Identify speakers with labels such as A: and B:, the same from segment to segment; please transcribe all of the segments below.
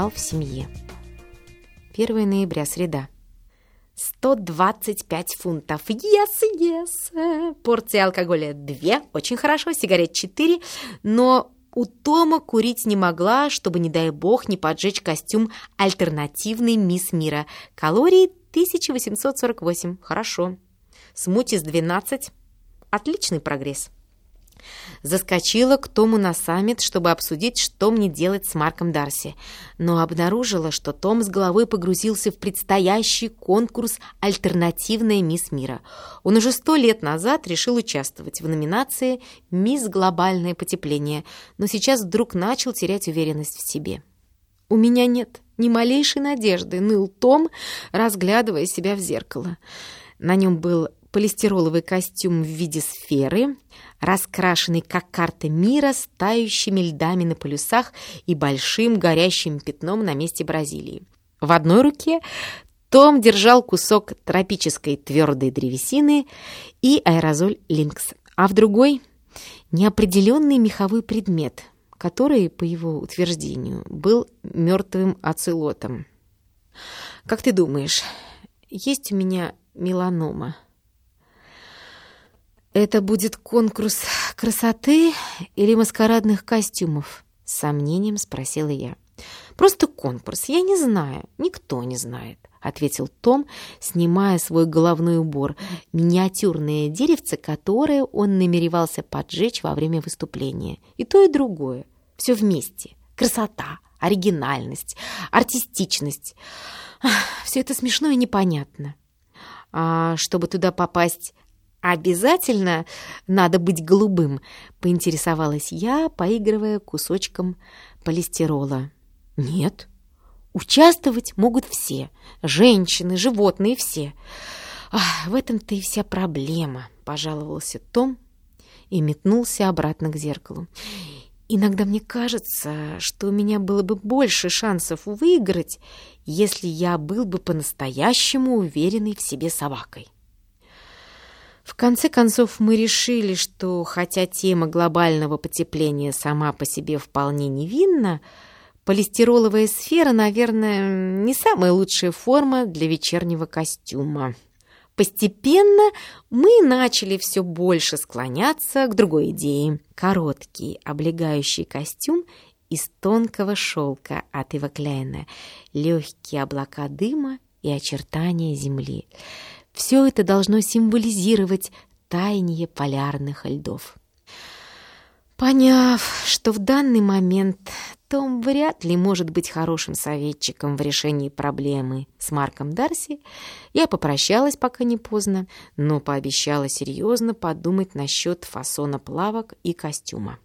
A: Криминал в семье. 1 ноября, среда. 125 фунтов. Yes, yes. Порция алкоголя 2. Очень хорошо. Сигарет 4. Но у Тома курить не могла, чтобы, не дай бог, не поджечь костюм альтернативный мисс мира. Калорий 1848. Хорошо. Смутис 12. Отличный прогресс. Заскочила к Тому на саммит, чтобы обсудить, что мне делать с Марком Дарси, но обнаружила, что Том с головой погрузился в предстоящий конкурс «Альтернативная мисс мира». Он уже сто лет назад решил участвовать в номинации «Мисс Глобальное потепление», но сейчас вдруг начал терять уверенность в себе. «У меня нет ни малейшей надежды», — ныл Том, разглядывая себя в зеркало. На нем был полистироловый костюм в виде сферы, раскрашенный как карта мира с тающими льдами на полюсах и большим горящим пятном на месте Бразилии. В одной руке том держал кусок тропической твердой древесины и аэрозоль «Линкс», а в другой — неопределенный меховой предмет, который, по его утверждению, был мертвым оцелотом. «Как ты думаешь, есть у меня меланома?» «Это будет конкурс красоты или маскарадных костюмов?» — с сомнением спросила я. «Просто конкурс, я не знаю, никто не знает», — ответил Том, снимая свой головной убор, миниатюрное деревце, которое он намеревался поджечь во время выступления. И то, и другое. Все вместе. Красота, оригинальность, артистичность. Все это смешно и непонятно. А чтобы туда попасть, «Обязательно надо быть голубым?» — поинтересовалась я, поигрывая кусочком полистирола. «Нет, участвовать могут все. Женщины, животные, все. Ах, в этом-то и вся проблема», — пожаловался Том и метнулся обратно к зеркалу. «Иногда мне кажется, что у меня было бы больше шансов выиграть, если я был бы по-настоящему уверенной в себе собакой». В конце концов, мы решили, что хотя тема глобального потепления сама по себе вполне невинна, полистироловая сфера, наверное, не самая лучшая форма для вечернего костюма. Постепенно мы начали все больше склоняться к другой идее. Короткий облегающий костюм из тонкого шелка от Ива легкие облака дыма и очертания земли. Все это должно символизировать таяние полярных льдов. Поняв, что в данный момент том вряд ли может быть хорошим советчиком в решении проблемы с Марком Дарси, я попрощалась, пока не поздно, но пообещала серьезно подумать насчет фасона плавок и костюма.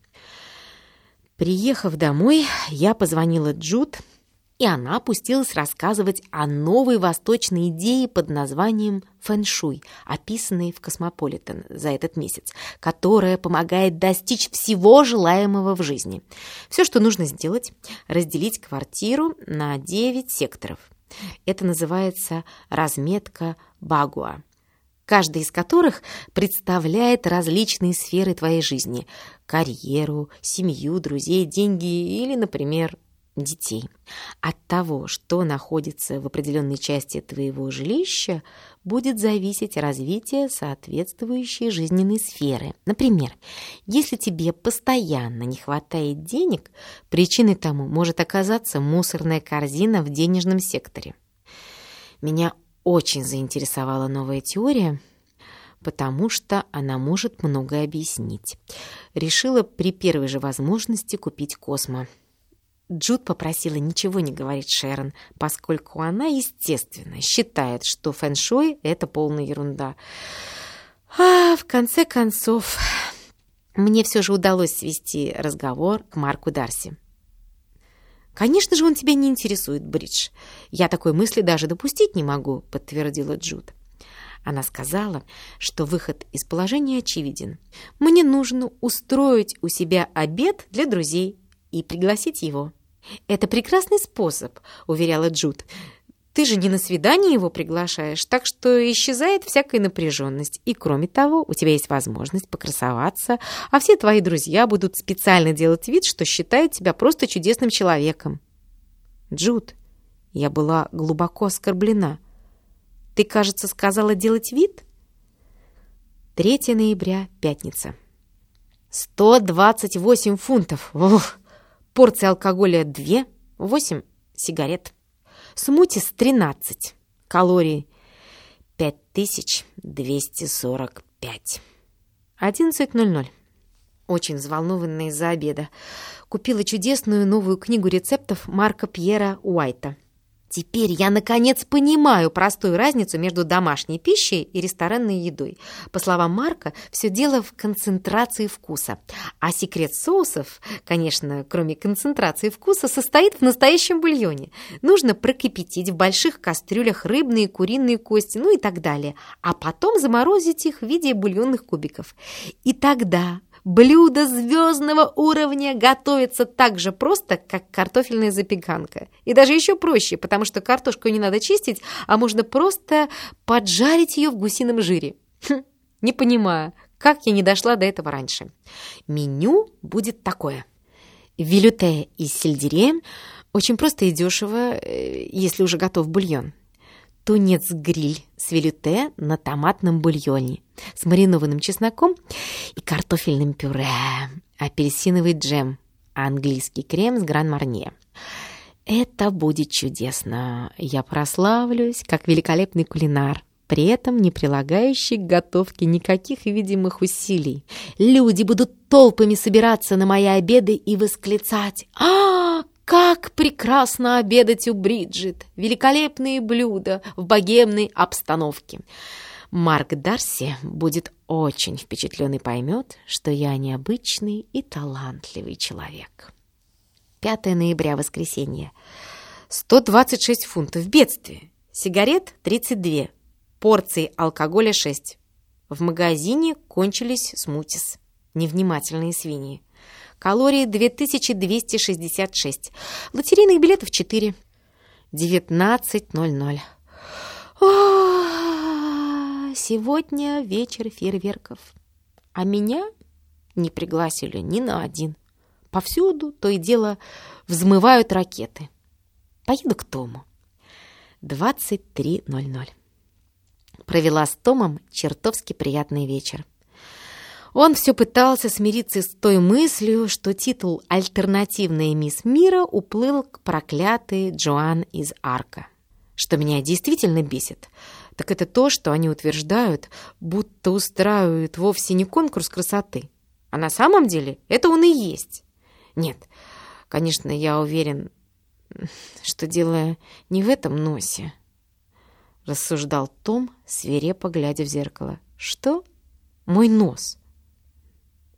A: Приехав домой, я позвонила Джуд, и она пустилась рассказывать о новой восточной идее под названием фэншуй, описанной в «Космополитен» за этот месяц, которая помогает достичь всего желаемого в жизни. Все, что нужно сделать, разделить квартиру на 9 секторов. Это называется разметка Багуа каждый из которых представляет различные сферы твоей жизни – карьеру, семью, друзей, деньги или, например, детей. От того, что находится в определенной части твоего жилища, будет зависеть развитие соответствующей жизненной сферы. Например, если тебе постоянно не хватает денег, причиной тому может оказаться мусорная корзина в денежном секторе. Меня очень заинтересовала новая теория, потому что она может многое объяснить. Решила при первой же возможности купить Космо. Джуд попросила ничего не говорить Шерон, поскольку она, естественно, считает, что фэн-шуй — это полная ерунда. А в конце концов, мне все же удалось свести разговор к Марку Дарси. «Конечно же, он тебя не интересует, Бридж. Я такой мысли даже допустить не могу», — подтвердила Джуд. Она сказала, что выход из положения очевиден. «Мне нужно устроить у себя обед для друзей и пригласить его». «Это прекрасный способ», — уверяла Джуд. Ты же не на свидание его приглашаешь, так что исчезает всякая напряженность. И кроме того, у тебя есть возможность покрасоваться, а все твои друзья будут специально делать вид, что считают тебя просто чудесным человеком. Джуд, я была глубоко оскорблена. Ты, кажется, сказала делать вид? 3 ноября, пятница. 128 фунтов. Ох, порция алкоголя 2, 8 сигарет. Смутис 13. Калорий 5245. 11.00. Очень взволнованная из-за обеда. Купила чудесную новую книгу рецептов Марка Пьера Уайта. Теперь я, наконец, понимаю простую разницу между домашней пищей и ресторанной едой. По словам Марка, все дело в концентрации вкуса. А секрет соусов, конечно, кроме концентрации вкуса, состоит в настоящем бульоне. Нужно прокипятить в больших кастрюлях рыбные, куриные кости, ну и так далее. А потом заморозить их в виде бульонных кубиков. И тогда Блюдо звездного уровня готовится так же просто, как картофельная запеканка. И даже еще проще, потому что картошку не надо чистить, а можно просто поджарить ее в гусином жире. Хм, не понимаю, как я не дошла до этого раньше. Меню будет такое. Вилюте из сельдерея, очень просто и дешево, э, если уже готов бульон тунец-гриль с велюте на томатном бульоне с маринованным чесноком и картофельным пюре, апельсиновый джем, английский крем с гран-марне. Это будет чудесно. Я прославлюсь как великолепный кулинар, при этом не прилагающий к готовке никаких видимых усилий. Люди будут толпами собираться на мои обеды и восклицать «А, как прекрасно обедать у Бриджит! Великолепные блюда в богемной обстановке!» Марк Дарси будет очень впечатлен и поймет, что я необычный и талантливый человек. 5 ноября, воскресенье. 126 фунтов. Бедствие. Сигарет 32. Порции алкоголя 6. В магазине кончились смутис. Невнимательные свиньи. Калории 2266. Лотерейных билетов 4. 19.00. Сегодня вечер фейерверков. А меня не пригласили ни на один. Повсюду то и дело взмывают ракеты. Поеду к Тому. 23.00. Провела с Томом чертовски приятный вечер. Он все пытался смириться с той мыслью, что титул «Альтернативная мисс мира» уплыл к проклятой Джоан из Арка. Что меня действительно бесит, так это то, что они утверждают, будто устраивают вовсе не конкурс красоты, а на самом деле это он и есть. Нет, конечно, я уверен, что дело не в этом носе, рассуждал Том, свирепо глядя в зеркало. Что? Мой нос.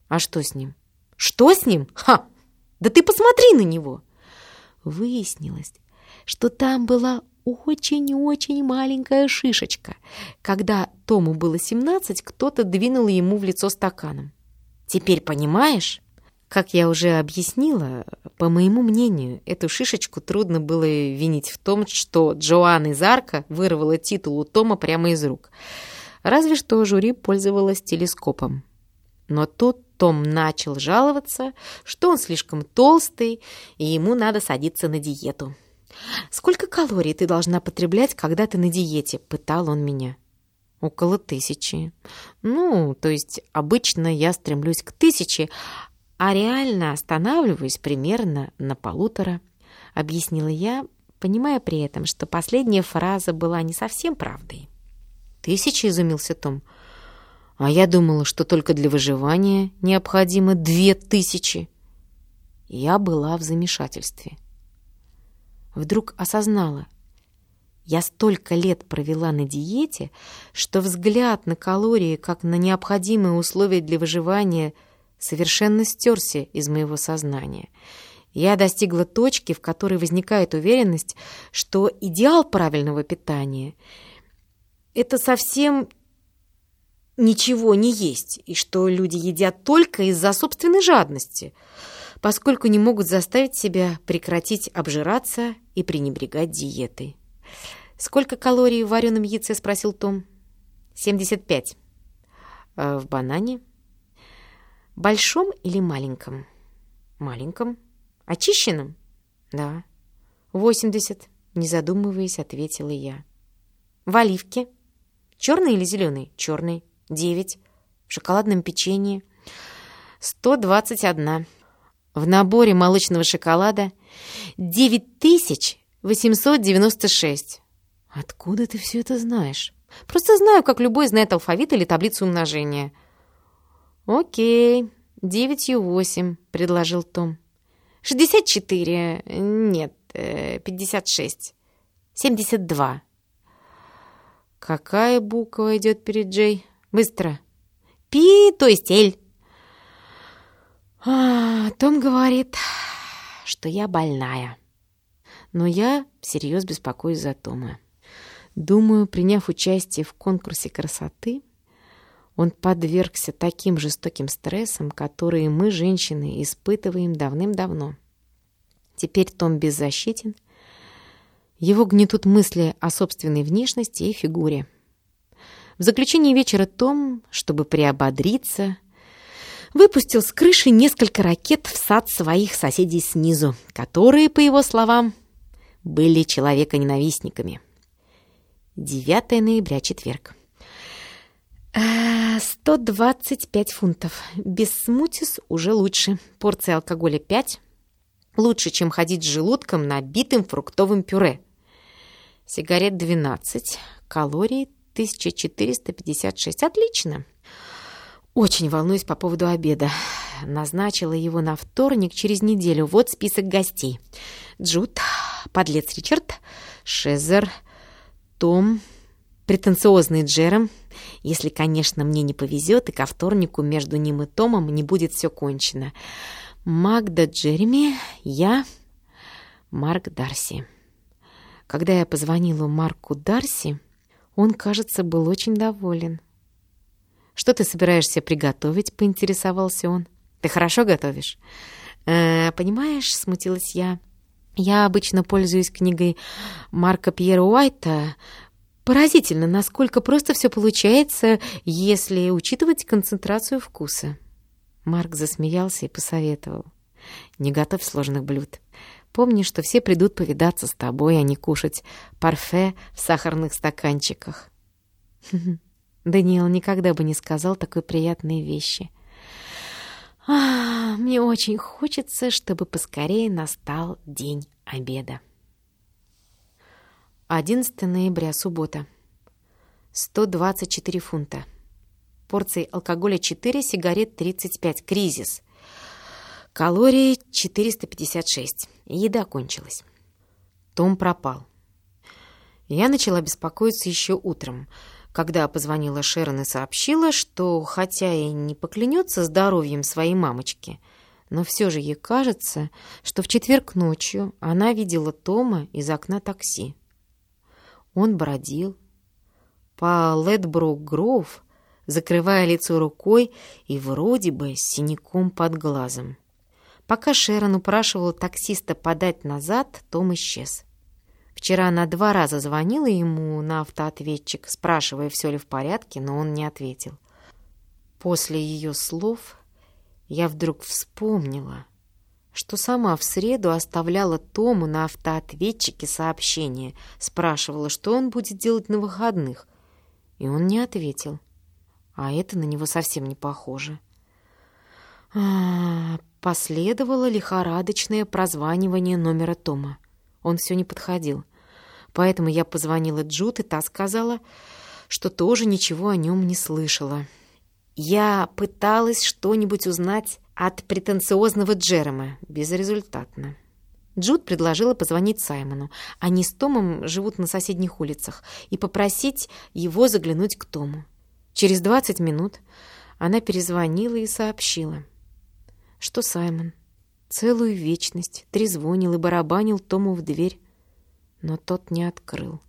A: А что с ним? Что с ним? Ха! Да ты посмотри на него! Выяснилось, что там была очень-очень маленькая шишечка. Когда Тому было 17, кто-то двинул ему в лицо стаканом. Теперь понимаешь? Как я уже объяснила, по моему мнению, эту шишечку трудно было винить в том, что Джоан из Арка вырвала титул у Тома прямо из рук. Разве что жюри пользовалась телескопом. Но тут том начал жаловаться, что он слишком толстый, и ему надо садиться на диету. «Сколько калорий ты должна потреблять, когда ты на диете?» – пытал он меня. «Около тысячи. Ну, то есть обычно я стремлюсь к тысяче, а реально останавливаюсь примерно на полутора», – объяснила я, понимая при этом, что последняя фраза была не совсем правдой. «Тысяча?» – изумился Том – а я думала, что только для выживания необходимо две тысячи. Я была в замешательстве. Вдруг осознала, я столько лет провела на диете, что взгляд на калории как на необходимые условия для выживания совершенно стерся из моего сознания. Я достигла точки, в которой возникает уверенность, что идеал правильного питания – это совсем ничего не есть, и что люди едят только из-за собственной жадности, поскольку не могут заставить себя прекратить обжираться и пренебрегать диетой. «Сколько калорий в вареном яйце?» — спросил Том. «Семьдесят пять». «А «В банане?» «Большом или маленьком?» «Маленьком». «Очищенном?» «Да». «Восемьдесят», — не задумываясь, ответила я. «В оливке?» «Черный или зеленый?» «Черный». «Девять». «В шоколадном печенье?» «Сто двадцать одна». В наборе молочного шоколада девять тысяч восемьсот девяносто шесть. Откуда ты все это знаешь? Просто знаю, как любой знает алфавит или таблицу умножения. Окей, девятью восемь, предложил Том. Шестьдесят четыре, нет, э, пятьдесят шесть, семьдесят два. Какая буква идет перед Джей? Быстро. Пи, то есть Эль. А, Том говорит, что я больная. Но я всерьез беспокоюсь за Тома. Думаю, приняв участие в конкурсе красоты, он подвергся таким жестоким стрессам, которые мы, женщины, испытываем давным-давно. Теперь Том беззащитен. Его гнетут мысли о собственной внешности и фигуре. В заключении вечера Том, чтобы приободриться, выпустил с крыши несколько ракет в сад своих соседей снизу, которые, по его словам, были человеконенавистниками. 9 ноября, четверг. 125 э, фунтов. Без смутис уже лучше. Порция алкоголя 5. Лучше, чем ходить с желудком, набитым фруктовым пюре. Сигарет 12. Калорий 1456. Отлично. Очень волнуюсь по поводу обеда. Назначила его на вторник через неделю. Вот список гостей. Джуд, подлец Ричард, Шезер, Том, претенциозный Джером. Если, конечно, мне не повезет, и ко вторнику между ним и Томом не будет все кончено. Магда Джереми, я, Марк Дарси. Когда я позвонила Марку Дарси, он, кажется, был очень доволен. «Что ты собираешься приготовить?» — поинтересовался он. «Ты хорошо готовишь?» э, «Понимаешь», — смутилась я, — «я обычно пользуюсь книгой Марка Пьера Уайта. Поразительно, насколько просто все получается, если учитывать концентрацию вкуса». Марк засмеялся и посоветовал. «Не готовь сложных блюд. Помни, что все придут повидаться с тобой, а не кушать парфе в сахарных стаканчиках». Даниэл никогда бы не сказал такой приятной вещи. Мне очень хочется, чтобы поскорее настал день обеда. 11 ноября, суббота. 124 фунта. Порции алкоголя 4, сигарет 35. Кризис. Калории 456. Еда кончилась. Том пропал. Я начала беспокоиться еще утром когда позвонила Шерон и сообщила, что, хотя и не поклянется здоровьем своей мамочки, но все же ей кажется, что в четверг ночью она видела Тома из окна такси. Он бродил по Ледбрук-Гроув, закрывая лицо рукой и вроде бы синяком под глазом. Пока Шерон упрашивала таксиста подать назад, Том исчез. Вчера она два раза звонила ему на автоответчик, спрашивая, все ли в порядке, но он не ответил. После ее слов я вдруг вспомнила, что сама в среду оставляла Тому на автоответчике сообщение, спрашивала, что он будет делать на выходных, и он не ответил. А это на него совсем не похоже. А, последовало лихорадочное прозванивание номера Тома. Он все не подходил. Поэтому я позвонила Джуд, и та сказала, что тоже ничего о нем не слышала. Я пыталась что-нибудь узнать от претенциозного Джерома. Безрезультатно. Джуд предложила позвонить Саймону. Они с Томом живут на соседних улицах, и попросить его заглянуть к Тому. Через 20 минут она перезвонила и сообщила, что Саймон Целую вечность трезвонил и барабанил Тому в дверь, но тот не открыл.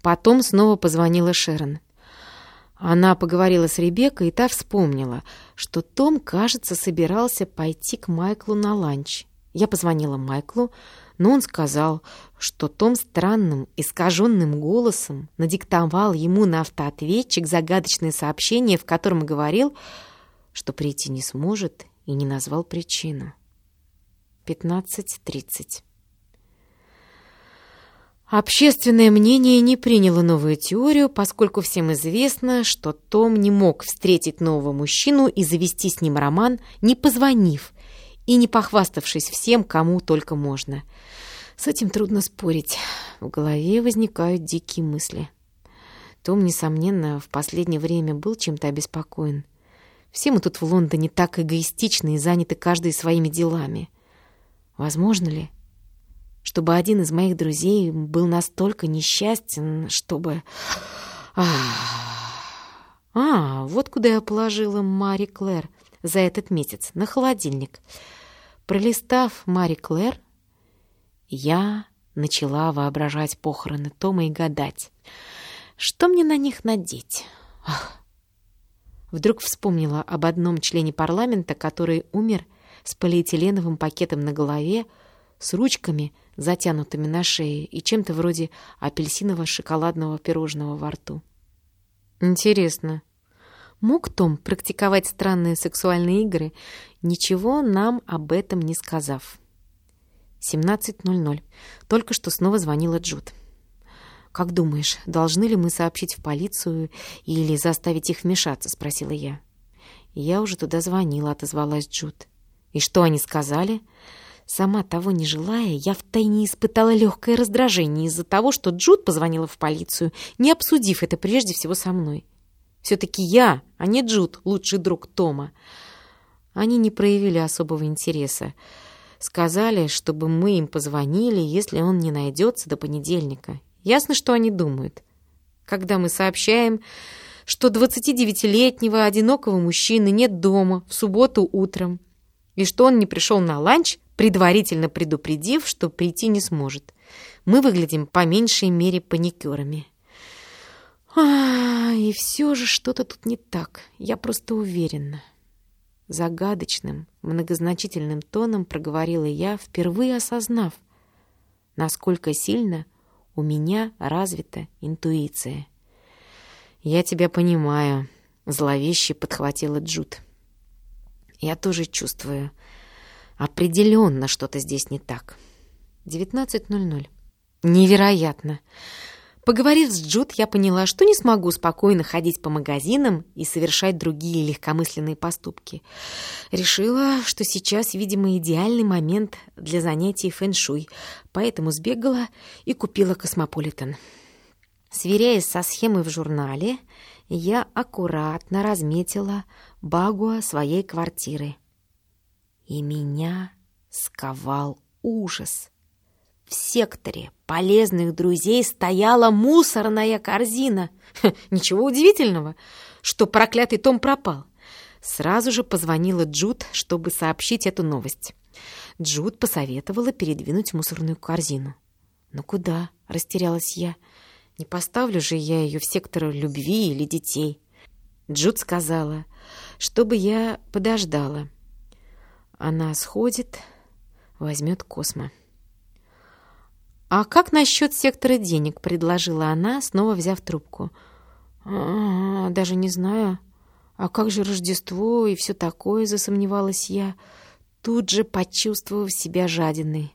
A: Потом снова позвонила Шерон. Она поговорила с Ребеккой, и та вспомнила, что Том, кажется, собирался пойти к Майклу на ланч. Я позвонила Майклу, но он сказал, что Том странным, искаженным голосом надиктовал ему на автоответчик загадочное сообщение, в котором говорил, что прийти не сможет и не назвал причину. 15.30 Общественное мнение не приняло новую теорию, поскольку всем известно, что Том не мог встретить нового мужчину и завести с ним роман, не позвонив и не похваставшись всем, кому только можно. С этим трудно спорить. В голове возникают дикие мысли. Том, несомненно, в последнее время был чем-то обеспокоен. Все мы тут в Лондоне так эгоистичны и заняты каждый своими делами. Возможно ли, чтобы один из моих друзей был настолько несчастен, чтобы... А, вот куда я положила Мари Клэр за этот месяц, на холодильник. Пролистав Мари Клэр, я начала воображать похороны Тома и гадать, что мне на них надеть. Ах. Вдруг вспомнила об одном члене парламента, который умер с полиэтиленовым пакетом на голове, с ручками, затянутыми на шее, и чем-то вроде апельсиново-шоколадного пирожного во рту. Интересно, мог Том практиковать странные сексуальные игры, ничего нам об этом не сказав? 17.00. Только что снова звонила Джуд. «Как думаешь, должны ли мы сообщить в полицию или заставить их вмешаться?» — спросила я. «Я уже туда звонила», — отозвалась Джуд. «И что они сказали?» Сама того не желая, я втайне испытала легкое раздражение из-за того, что Джуд позвонила в полицию, не обсудив это прежде всего со мной. Все-таки я, а не Джуд, лучший друг Тома. Они не проявили особого интереса. Сказали, чтобы мы им позвонили, если он не найдется до понедельника. Ясно, что они думают. Когда мы сообщаем, что 29-летнего одинокого мужчины нет дома в субботу утром, и что он не пришел на ланч, предварительно предупредив, что прийти не сможет. Мы выглядим по меньшей мере паникерами. А, и все же что-то тут не так, я просто уверена. Загадочным, многозначительным тоном проговорила я, впервые осознав, насколько сильно у меня развита интуиция. «Я тебя понимаю», — зловеще подхватила Джуд. «Я тоже чувствую, Определенно что-то здесь не так. 19.00. Невероятно. Поговорив с Джуд, я поняла, что не смогу спокойно ходить по магазинам и совершать другие легкомысленные поступки. Решила, что сейчас, видимо, идеальный момент для занятий фэн-шуй, поэтому сбегала и купила космополитен. Сверяясь со схемой в журнале, я аккуратно разметила багуа своей квартиры — и меня сковал ужас. В секторе полезных друзей стояла мусорная корзина. Ха, ничего удивительного, что проклятый Том пропал. Сразу же позвонила Джуд, чтобы сообщить эту новость. Джуд посоветовала передвинуть мусорную корзину. «Но куда?» — растерялась я. «Не поставлю же я ее в сектор любви или детей». Джуд сказала, чтобы я подождала. Она сходит, возьмет Космо. «А как насчет сектора денег?» — предложила она, снова взяв трубку. «А, даже не знаю. А как же Рождество и все такое?» — засомневалась я, тут же почувствовав себя жадиной.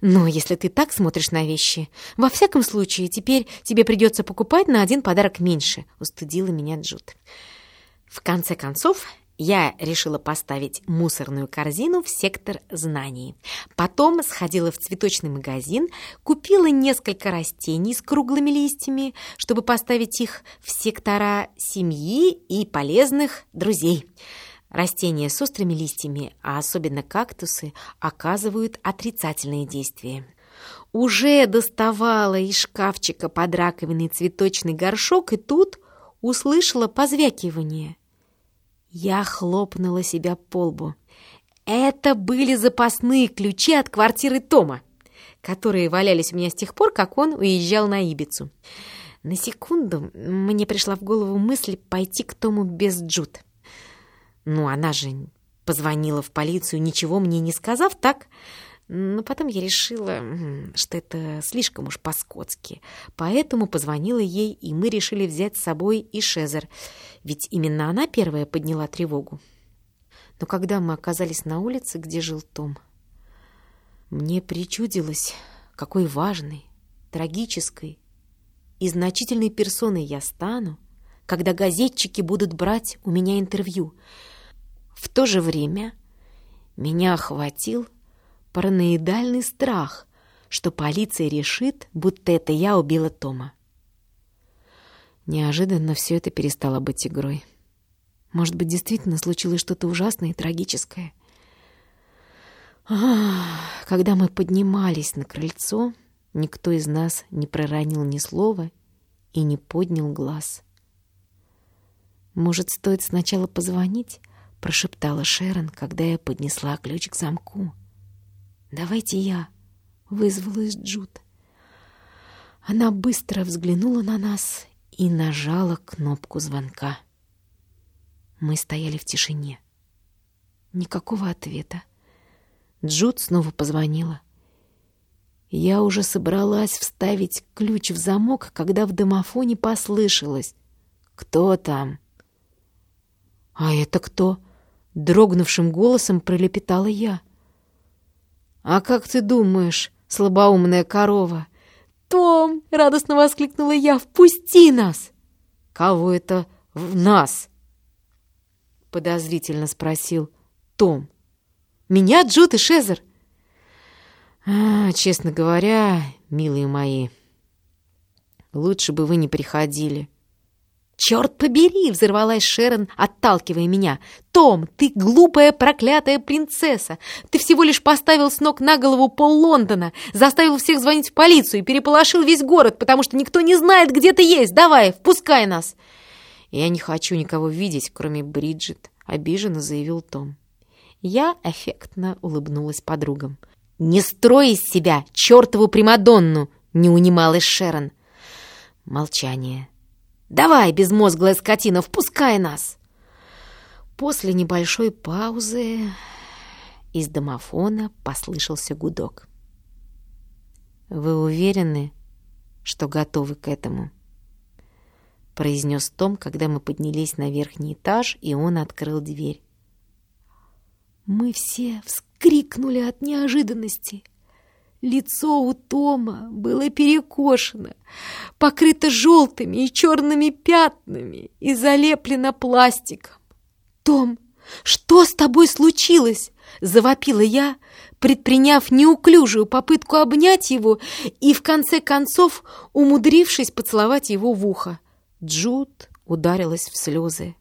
A: «Ну, если ты так смотришь на вещи, во всяком случае, теперь тебе придется покупать на один подарок меньше», — устудила меня Джуд. В конце концов, я решила поставить мусорную корзину в сектор знаний. Потом сходила в цветочный магазин, купила несколько растений с круглыми листьями, чтобы поставить их в сектора семьи и полезных друзей. Растения с острыми листьями, а особенно кактусы, оказывают отрицательные действия. Уже доставала из шкафчика под раковиной цветочный горшок, и тут услышала позвякивание. Я хлопнула себя по лбу. Это были запасные ключи от квартиры Тома, которые валялись у меня с тех пор, как он уезжал на Ибицу. На секунду мне пришла в голову мысль пойти к Тому без Джуд. Ну, она же позвонила в полицию, ничего мне не сказав, так? Но потом я решила, что это слишком уж по-скотски. Поэтому позвонила ей, и мы решили взять с собой и Шезер. Ведь именно она первая подняла тревогу. Но когда мы оказались на улице, где жил Том, мне причудилось, какой важной, трагической и значительной персоной я стану, когда газетчики будут брать у меня интервью. В то же время меня охватил параноидальный страх, что полиция решит, будто это я убила Тома. Неожиданно все это перестало быть игрой. Может быть, действительно случилось что-то ужасное и трагическое. Ах, когда мы поднимались на крыльцо, никто из нас не проронил ни слова и не поднял глаз. «Может, стоит сначала позвонить?» — прошептала Шерон, когда я поднесла ключ к замку. «Давайте я», — вызвалась Джуд. Она быстро взглянула на нас и нажала кнопку звонка. Мы стояли в тишине. Никакого ответа. Джуд снова позвонила. Я уже собралась вставить ключ в замок, когда в домофоне послышалось. «Кто там?» «А это кто?» — дрогнувшим голосом пролепетала я. «А как ты думаешь, слабоумная корова?» «Том!» — радостно воскликнула я. «Впусти нас!» «Кого это в нас?» — подозрительно спросил Том. «Меня, Джуд и Шезер!» а, «Честно говоря, милые мои, лучше бы вы не приходили». «Черт побери!» — взорвалась Шерон, отталкивая меня. «Том, ты глупая проклятая принцесса! Ты всего лишь поставил с ног на голову пол Лондона, заставил всех звонить в полицию и переполошил весь город, потому что никто не знает, где ты есть! Давай, впускай нас!» «Я не хочу никого видеть, кроме Бриджит», — обиженно заявил Том. Я эффектно улыбнулась подругам. «Не строй из себя чертову Примадонну!» — не унималась Шерон. Молчание. Давай, безмозглая скотина, впускай нас!» После небольшой паузы из домофона послышался гудок. «Вы уверены, что готовы к этому?» произнес Том, когда мы поднялись на верхний этаж, и он открыл дверь. Мы все вскрикнули от неожиданности. Лицо у Тома было перекошено, покрыто желтыми и черными пятнами и залеплено пластиком. «Том, что с тобой случилось?» — завопила я, предприняв неуклюжую попытку обнять его и, в конце концов, умудрившись поцеловать его в ухо. Джуд ударилась в слезы.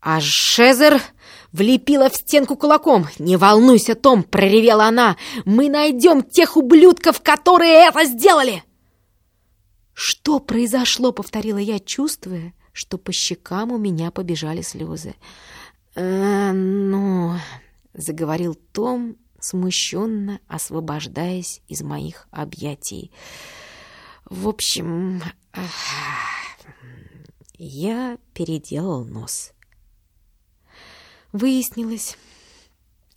A: А Шезер влепила в стенку кулаком. «Не волнуйся, Том!» — проревела она. «Мы найдем тех ублюдков, которые это сделали!» «Что произошло?» — повторила я, чувствуя, что по щекам у меня побежали слезы. «Э, «Ну...» — заговорил Том, смущенно освобождаясь из моих объятий. «В общем...» Я переделал нос. Выяснилось,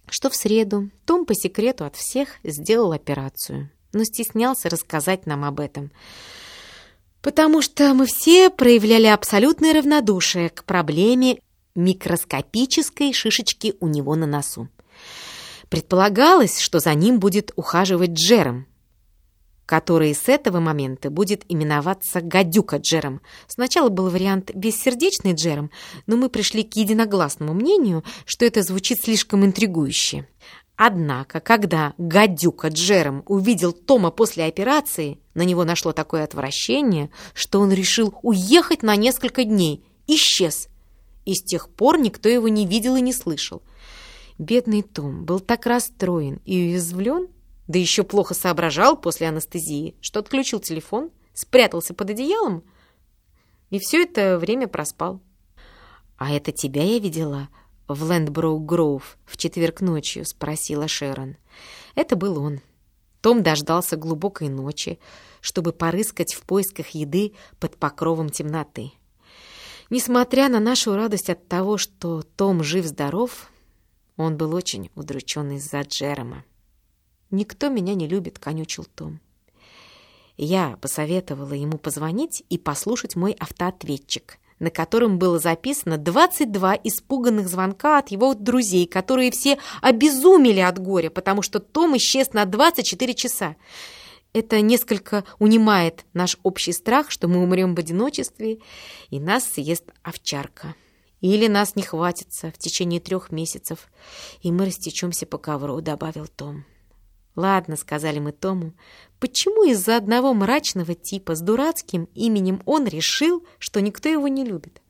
A: что в среду Том по секрету от всех сделал операцию, но стеснялся рассказать нам об этом, потому что мы все проявляли абсолютное равнодушие к проблеме микроскопической шишечки у него на носу. Предполагалось, что за ним будет ухаживать Джером, который с этого момента будет именоваться «Гадюка Джером». Сначала был вариант «Бессердечный Джером», но мы пришли к единогласному мнению, что это звучит слишком интригующе. Однако, когда гадюка Джером увидел Тома после операции, на него нашло такое отвращение, что он решил уехать на несколько дней. Исчез. И с тех пор никто его не видел и не слышал. Бедный Том был так расстроен и уязвлен, да еще плохо соображал после анестезии, что отключил телефон, спрятался под одеялом и все это время проспал. «А это тебя я видела в Лэндброу Гроув в четверг ночью?» — спросила Шерон. Это был он. Том дождался глубокой ночи, чтобы порыскать в поисках еды под покровом темноты. Несмотря на нашу радость от того, что Том жив-здоров, он был очень удручен из-за Джерома. Никто меня не любит, конючил Том. Я посоветовала ему позвонить и послушать мой автоответчик, на котором было записано 22 испуганных звонка от его друзей, которые все обезумели от горя, потому что Том исчез на 24 часа. Это несколько унимает наш общий страх, что мы умрем в одиночестве, и нас съест овчарка. Или нас не хватится в течение трех месяцев, и мы растечемся по ковру», — добавил Том. «Ладно», — сказали мы Тому, — «почему из-за одного мрачного типа с дурацким именем он решил, что никто его не любит?»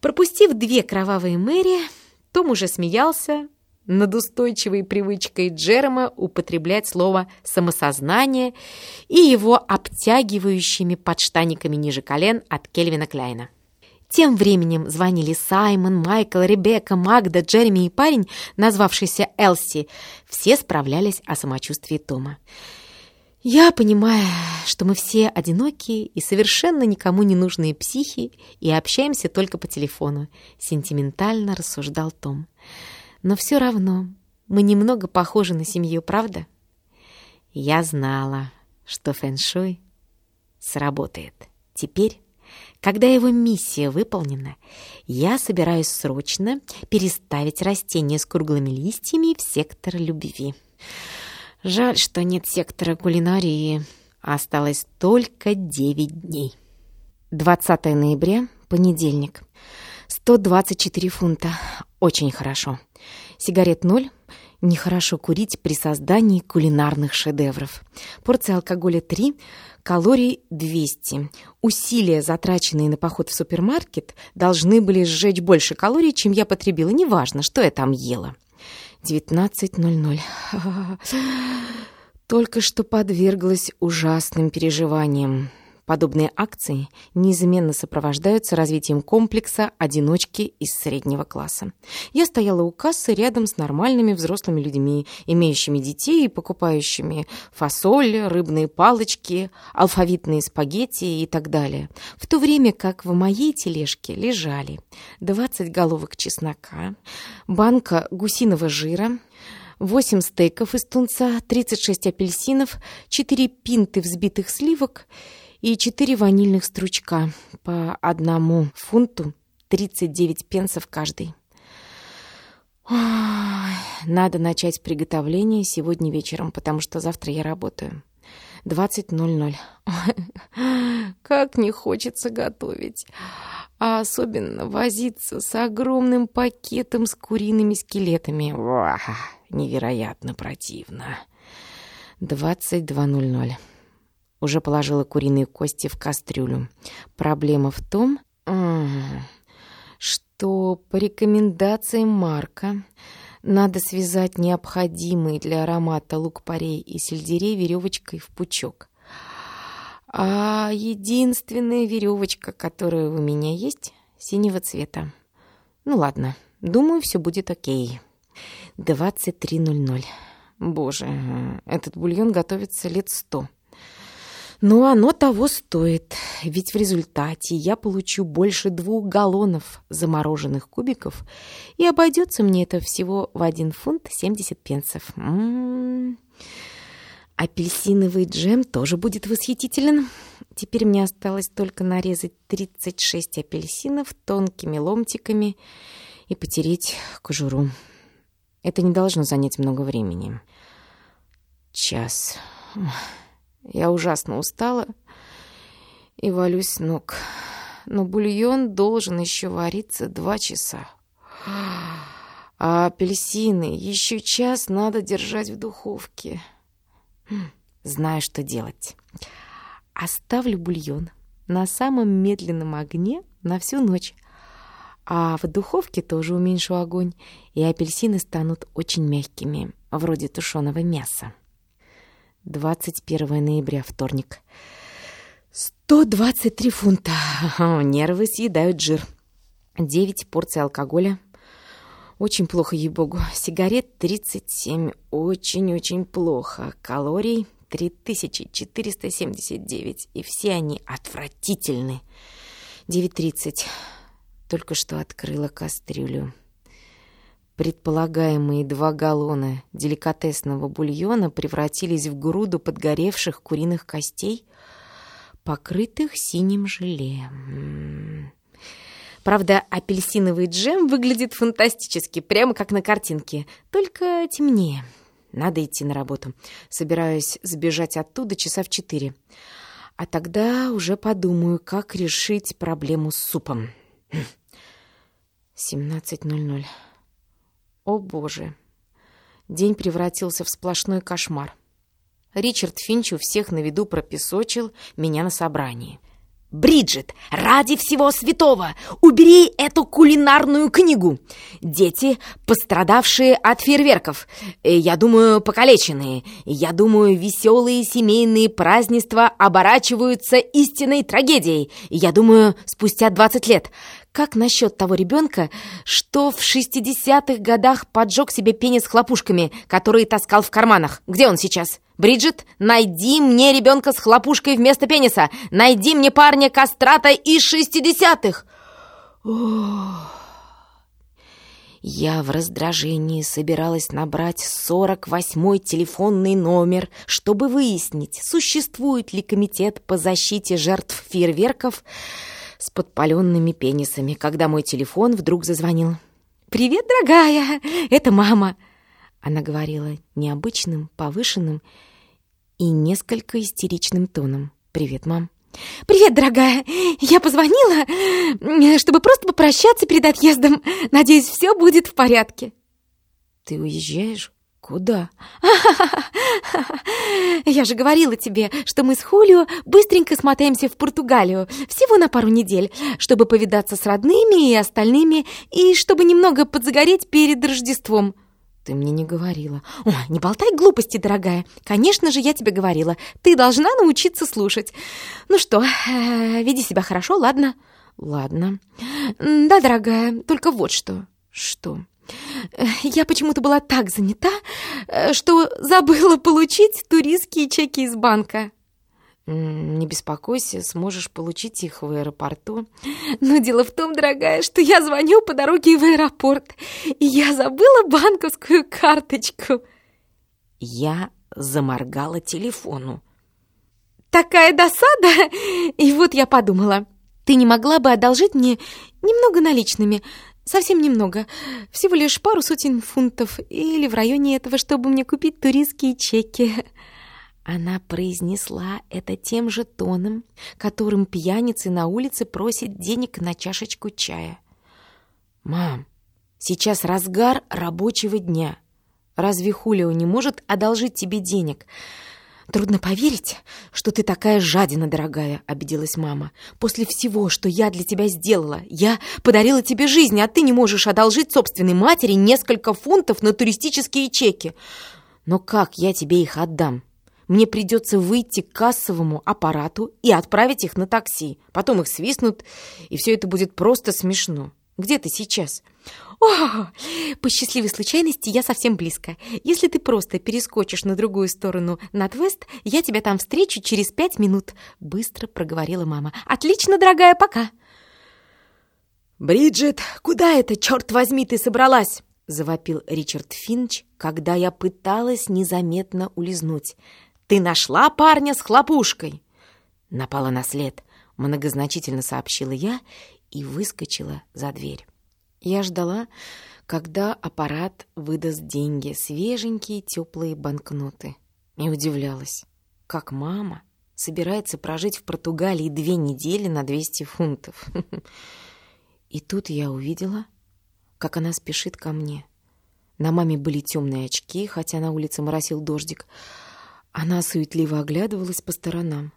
A: Пропустив две кровавые Мэри, Том уже смеялся над устойчивой привычкой Джерома употреблять слово «самосознание» и его обтягивающими подштаниками ниже колен от Кельвина Кляйна. Тем временем звонили Саймон, Майкл, Ребекка, Магда, Джереми и парень, назвавшийся Элси. Все справлялись о самочувствии Тома. Я понимаю, что мы все одинокие и совершенно никому не нужные психи и общаемся только по телефону, сентиментально рассуждал Том. Но все равно мы немного похожи на семью, правда? Я знала, что фэншуй сработает. Теперь когда его миссия выполнена, я собираюсь срочно переставить растения с круглыми листьями в сектор любви. Жаль, что нет сектора кулинарии. Осталось только 9 дней. 20 ноября, понедельник. 124 фунта. Очень хорошо. Сигарет ноль. Нехорошо курить при создании кулинарных шедевров. Порция алкоголя 3, калорий 200. Усилия, затраченные на поход в супермаркет, должны были сжечь больше калорий, чем я потребила. Неважно, что я там ела. 19.00. Только что подверглась ужасным переживаниям. Подобные акции неизменно сопровождаются развитием комплекса одиночки из среднего класса. Я стояла у кассы рядом с нормальными взрослыми людьми, имеющими детей и покупающими фасоль, рыбные палочки, алфавитные спагетти и так далее. В то время как в моей тележке лежали 20 головок чеснока, банка гусиного жира, 8 стейков из тунца, 36 апельсинов, 4 пинты взбитых сливок – и четыре ванильных стручка по одному фунту 39 пенсов каждый. Ой, надо начать приготовление сегодня вечером, потому что завтра я работаю. 20.00. Как не хочется готовить. А особенно возиться с огромным пакетом с куриными скелетами. Уах, невероятно противно. 22.00. Уже положила куриные кости в кастрюлю. Проблема в том, что по рекомендациям Марка надо связать необходимые для аромата лук-порей и сельдерей веревочкой в пучок. А единственная веревочка, которая у меня есть, синего цвета. Ну ладно, думаю, все будет окей. 23.00. Боже, этот бульон готовится лет сто. Но оно того стоит, ведь в результате я получу больше двух галлонов замороженных кубиков, и обойдется мне это всего в один фунт семьдесят пенсов. М. -м -м. Апельсиновый джем тоже будет восхитителен. Теперь мне осталось только нарезать 36 апельсинов тонкими ломтиками и потереть кожуру. Это не должно занять много времени. Час. Я ужасно устала и валюсь ног. Но бульон должен еще вариться два часа. А апельсины еще час надо держать в духовке. Хм, знаю, что делать. Оставлю бульон на самом медленном огне на всю ночь. А в духовке тоже уменьшу огонь, и апельсины станут очень мягкими, вроде тушеного мяса. 21 ноября, вторник. 123 фунта. Нервы съедают жир. 9 порций алкоголя. Очень плохо, ей-богу. Сигарет 37. Очень-очень плохо. Калорий 3479. И все они отвратительны. 9.30. Только что открыла кастрюлю. Предполагаемые два галлона деликатесного бульона превратились в груду подгоревших куриных костей, покрытых синим желе. Правда, апельсиновый джем выглядит фантастически, прямо как на картинке, только темнее. Надо идти на работу. Собираюсь сбежать оттуда часа в четыре. А тогда уже подумаю, как решить проблему с супом. 17.00. О, боже. День превратился в сплошной кошмар. Ричард Финч у всех на виду пропесочил меня на собрании. Бриджит, ради всего святого, убери эту кулинарную книгу. Дети, пострадавшие от фейерверков, э, я думаю, покалеченные, я думаю, веселые семейные празднества оборачиваются истинной трагедией, я думаю, спустя 20 лет. Как насчет того ребенка, что в 60-х годах поджег себе пенис хлопушками, которые таскал в карманах? Где он сейчас? Бриджит, найди мне ребенка с хлопушкой вместо пениса. Найди мне парня кастрата из шестидесятых. Я в раздражении собиралась набрать сорок восьмой телефонный номер, чтобы выяснить, существует ли комитет по защите жертв фейерверков с подпаленными пенисами, когда мой телефон вдруг зазвонил. «Привет, дорогая! Это мама!» Она говорила необычным, повышенным и несколько истеричным тоном. «Привет, мам». «Привет, дорогая! Я позвонила, чтобы просто попрощаться перед отъездом. Надеюсь, все будет в порядке». «Ты уезжаешь? Куда?» «Я же говорила тебе, что мы с Хулио быстренько смотаемся в Португалию, всего на пару недель, чтобы повидаться с родными и остальными, и чтобы немного подзагореть перед Рождеством». Ты мне не говорила. О, не болтай глупости, дорогая. Конечно же, я тебе говорила. Ты должна научиться слушать. Ну что, э, веди себя хорошо, ладно? Ладно. Да, дорогая, только вот что. Что? Я почему-то была так занята, э, что забыла получить туристские чеки из банка. «Не беспокойся, сможешь получить их в аэропорту». «Но дело в том, дорогая, что я звоню по дороге в аэропорт, и я забыла банковскую карточку». Я заморгала телефону. «Такая досада! И вот я подумала, ты не могла бы одолжить мне немного наличными?» Совсем немного, всего лишь пару сотен фунтов или в районе этого, чтобы мне купить туристские чеки. Она произнесла это тем же тоном, которым пьяницы на улице просят денег на чашечку чая. «Мам, сейчас разгар рабочего дня. Разве Хулио не может одолжить тебе денег?» «Трудно поверить, что ты такая жадина, дорогая», — обиделась мама. «После всего, что я для тебя сделала, я подарила тебе жизнь, а ты не можешь одолжить собственной матери несколько фунтов на туристические чеки. Но как я тебе их отдам?» Мне придется выйти к кассовому аппарату и отправить их на такси. Потом их свистнут, и все это будет просто смешно. Где ты сейчас?» «О, по счастливой случайности я совсем близко. Если ты просто перескочишь на другую сторону Натвест, я тебя там встречу через пять минут», — быстро проговорила мама. «Отлично, дорогая, пока!»
B: «Бриджит, куда это, черт возьми, ты собралась?» — завопил Ричард Финч, когда я пыталась незаметно улизнуть. Ты нашла парня с хлопушкой!» Напала на след, многозначительно сообщила я и выскочила за дверь. Я ждала, когда аппарат выдаст деньги, свеженькие теплые банкноты. И удивлялась, как мама собирается прожить в Португалии две недели на 200 фунтов. И тут я увидела, как она спешит ко мне. На маме были темные очки, хотя на улице моросил дождик, она суетливо оглядывалась по сторонам.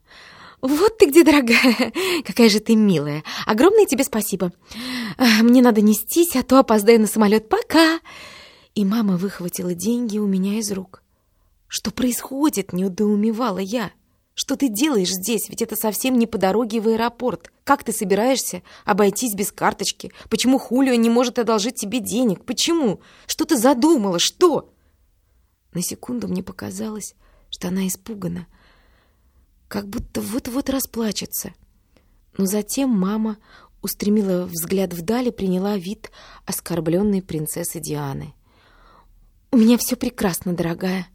B: «Вот ты где, дорогая! Какая же ты милая! Огромное тебе спасибо! Мне надо нестись, а то опоздаю на самолет. Пока!» И мама выхватила деньги у меня из рук. «Что происходит?» — неудоумевала я. «Что ты делаешь здесь? Ведь это совсем не по дороге в аэропорт. Как ты собираешься обойтись без карточки? Почему Хулио не может одолжить тебе денег? Почему? Что ты задумала? Что?» На секунду мне показалось, что она испугана, как будто вот-вот расплачется. Но затем мама устремила взгляд вдаль и приняла вид оскорбленной принцессы Дианы. «У меня все прекрасно, дорогая».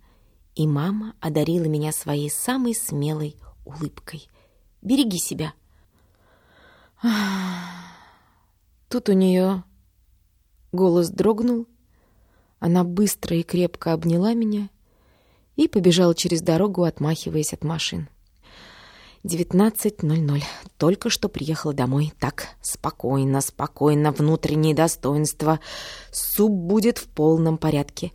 B: И мама одарила меня своей самой смелой улыбкой. «Береги себя». Тут у нее голос дрогнул, она быстро и крепко обняла меня и побежала через дорогу, отмахиваясь от машин. 19.00. Только что приехала домой. Так, спокойно, спокойно, внутреннее достоинство. Суп будет в полном порядке.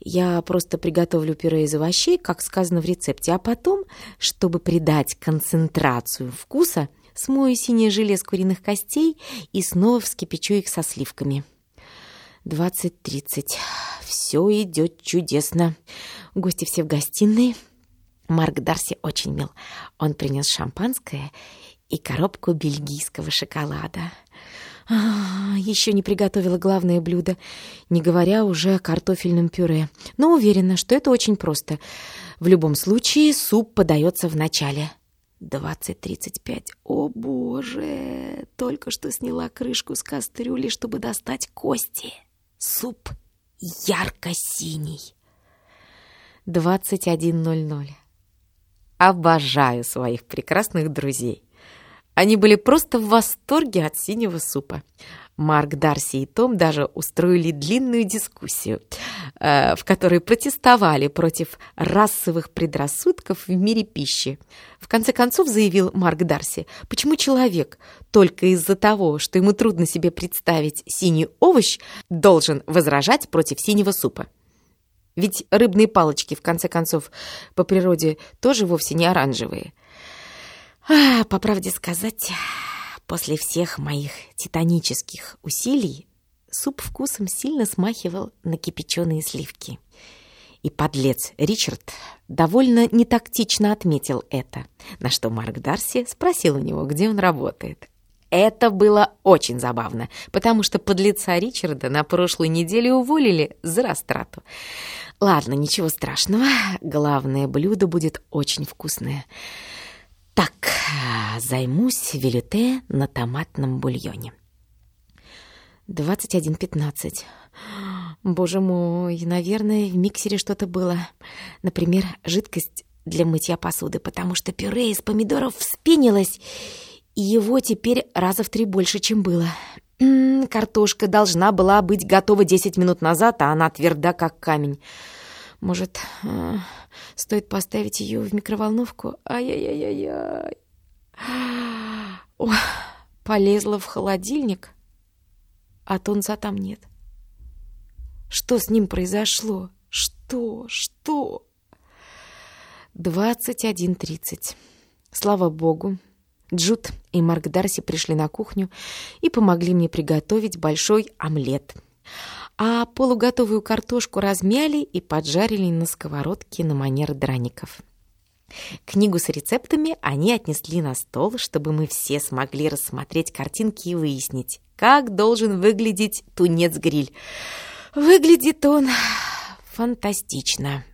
B: Я просто приготовлю пюре из овощей, как сказано в рецепте, а потом, чтобы придать концентрацию вкуса, смою синее желе с куриных костей и снова вскипячу их со сливками. 20.30. Все идет чудесно. Гости все в гостиной. Марк Дарси очень мил. Он принес шампанское и коробку бельгийского шоколада. А, еще не приготовила главное блюдо, не говоря уже о картофельном пюре. Но уверена, что это очень просто. В любом случае, суп подается в начале. 20.35. О, боже! Только что сняла крышку с кастрюли, чтобы достать кости. Суп ярко-синий. 21.00. Обожаю своих прекрасных друзей. Они были просто в восторге от синего супа. Марк, Дарси и Том даже устроили длинную дискуссию, э, в которой протестовали против расовых предрассудков в мире пищи. В конце концов заявил Марк Дарси, почему человек только из-за того, что ему трудно себе представить синий овощ, должен возражать против синего супа. Ведь рыбные палочки, в конце концов, по природе тоже вовсе не оранжевые. А, по правде сказать, после всех моих титанических усилий суп вкусом сильно смахивал на кипяченые сливки. И подлец Ричард довольно нетактично отметил это, на что Марк Дарси спросил у него, где он работает. Это было очень забавно, потому что подлеца Ричарда на прошлой неделе уволили за растрату. Ладно, ничего страшного. Главное блюдо будет очень вкусное. Так, займусь велюте на томатном бульоне. 21.15. Боже мой, наверное, в миксере что-то было. Например, жидкость для мытья посуды, потому что пюре из помидоров вспенилось, и его теперь раза в три больше, чем было. М -м, картошка должна была быть готова 10 минут назад, а она тверда, как камень. Может, э, стоит поставить ее в микроволновку? Ай-яй-яй-яй. О, полезла в холодильник, а тунца там нет. Что с ним произошло? Что? Что? 21.30. Слава богу, Джуд и Марк Дарси пришли на кухню и помогли мне приготовить большой омлет. А полуготовую картошку размяли и поджарили на сковородке на манер драников. Книгу с рецептами они отнесли на стол, чтобы мы все смогли рассмотреть картинки и выяснить, как должен выглядеть тунец-гриль. Выглядит он фантастично.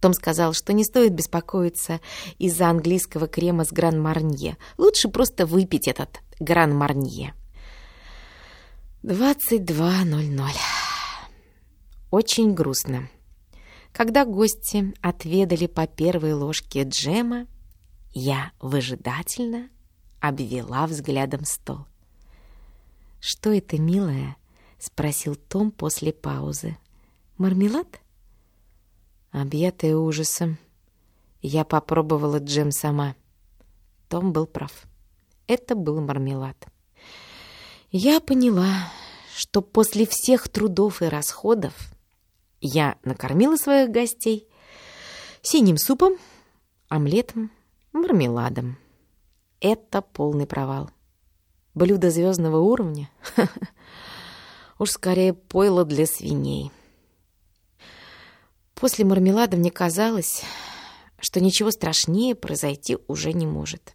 B: Том сказал, что не стоит беспокоиться из-за английского крема с гран-марнье. Лучше просто выпить этот гран-марнье. 22.00. Очень грустно. Когда гости отведали по первой ложке джема, я выжидательно обвела взглядом стол. «Что это, милая?» — спросил Том после паузы. «Мармелад?» Объятая ужасом, я попробовала джем сама. Том был прав. Это был мармелад. Я поняла, что после всех трудов и расходов я накормила своих гостей синим супом, омлетом, мармеладом. Это полный провал. Блюдо звездного уровня? Уж скорее пойло для свиней. После мармелада мне казалось, что ничего страшнее произойти уже не может.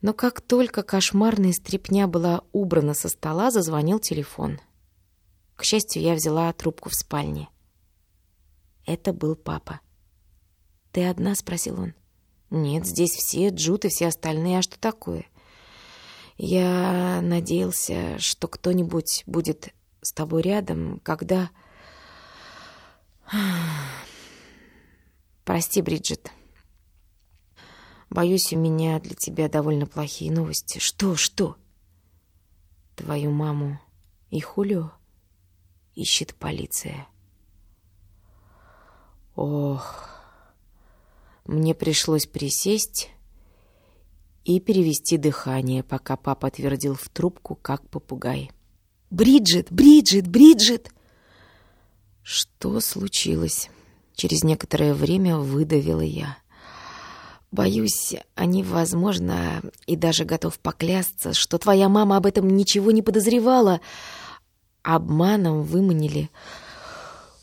B: Но как только кошмарная стряпня была убрана со стола, зазвонил телефон. К счастью, я взяла трубку в спальне. Это был папа. «Ты одна?» — спросил он. «Нет, здесь все, Джут и все остальные. А что такое?»
A: Я надеялся, что кто-нибудь будет с тобой рядом, когда... Прости, Бриджит. Боюсь, у меня для тебя довольно плохие новости. Что, что? Твою маму и Хулио ищет полиция. Ох, мне пришлось присесть и перевести дыхание, пока папа твердил в трубку, как попугай.
B: «Бриджит! Бриджит! Бриджит!»
A: Что случилось? Через некоторое время выдавила я. Боюсь, они, возможно, и даже готов поклясться, что твоя мама об этом ничего не подозревала. Обманом выманили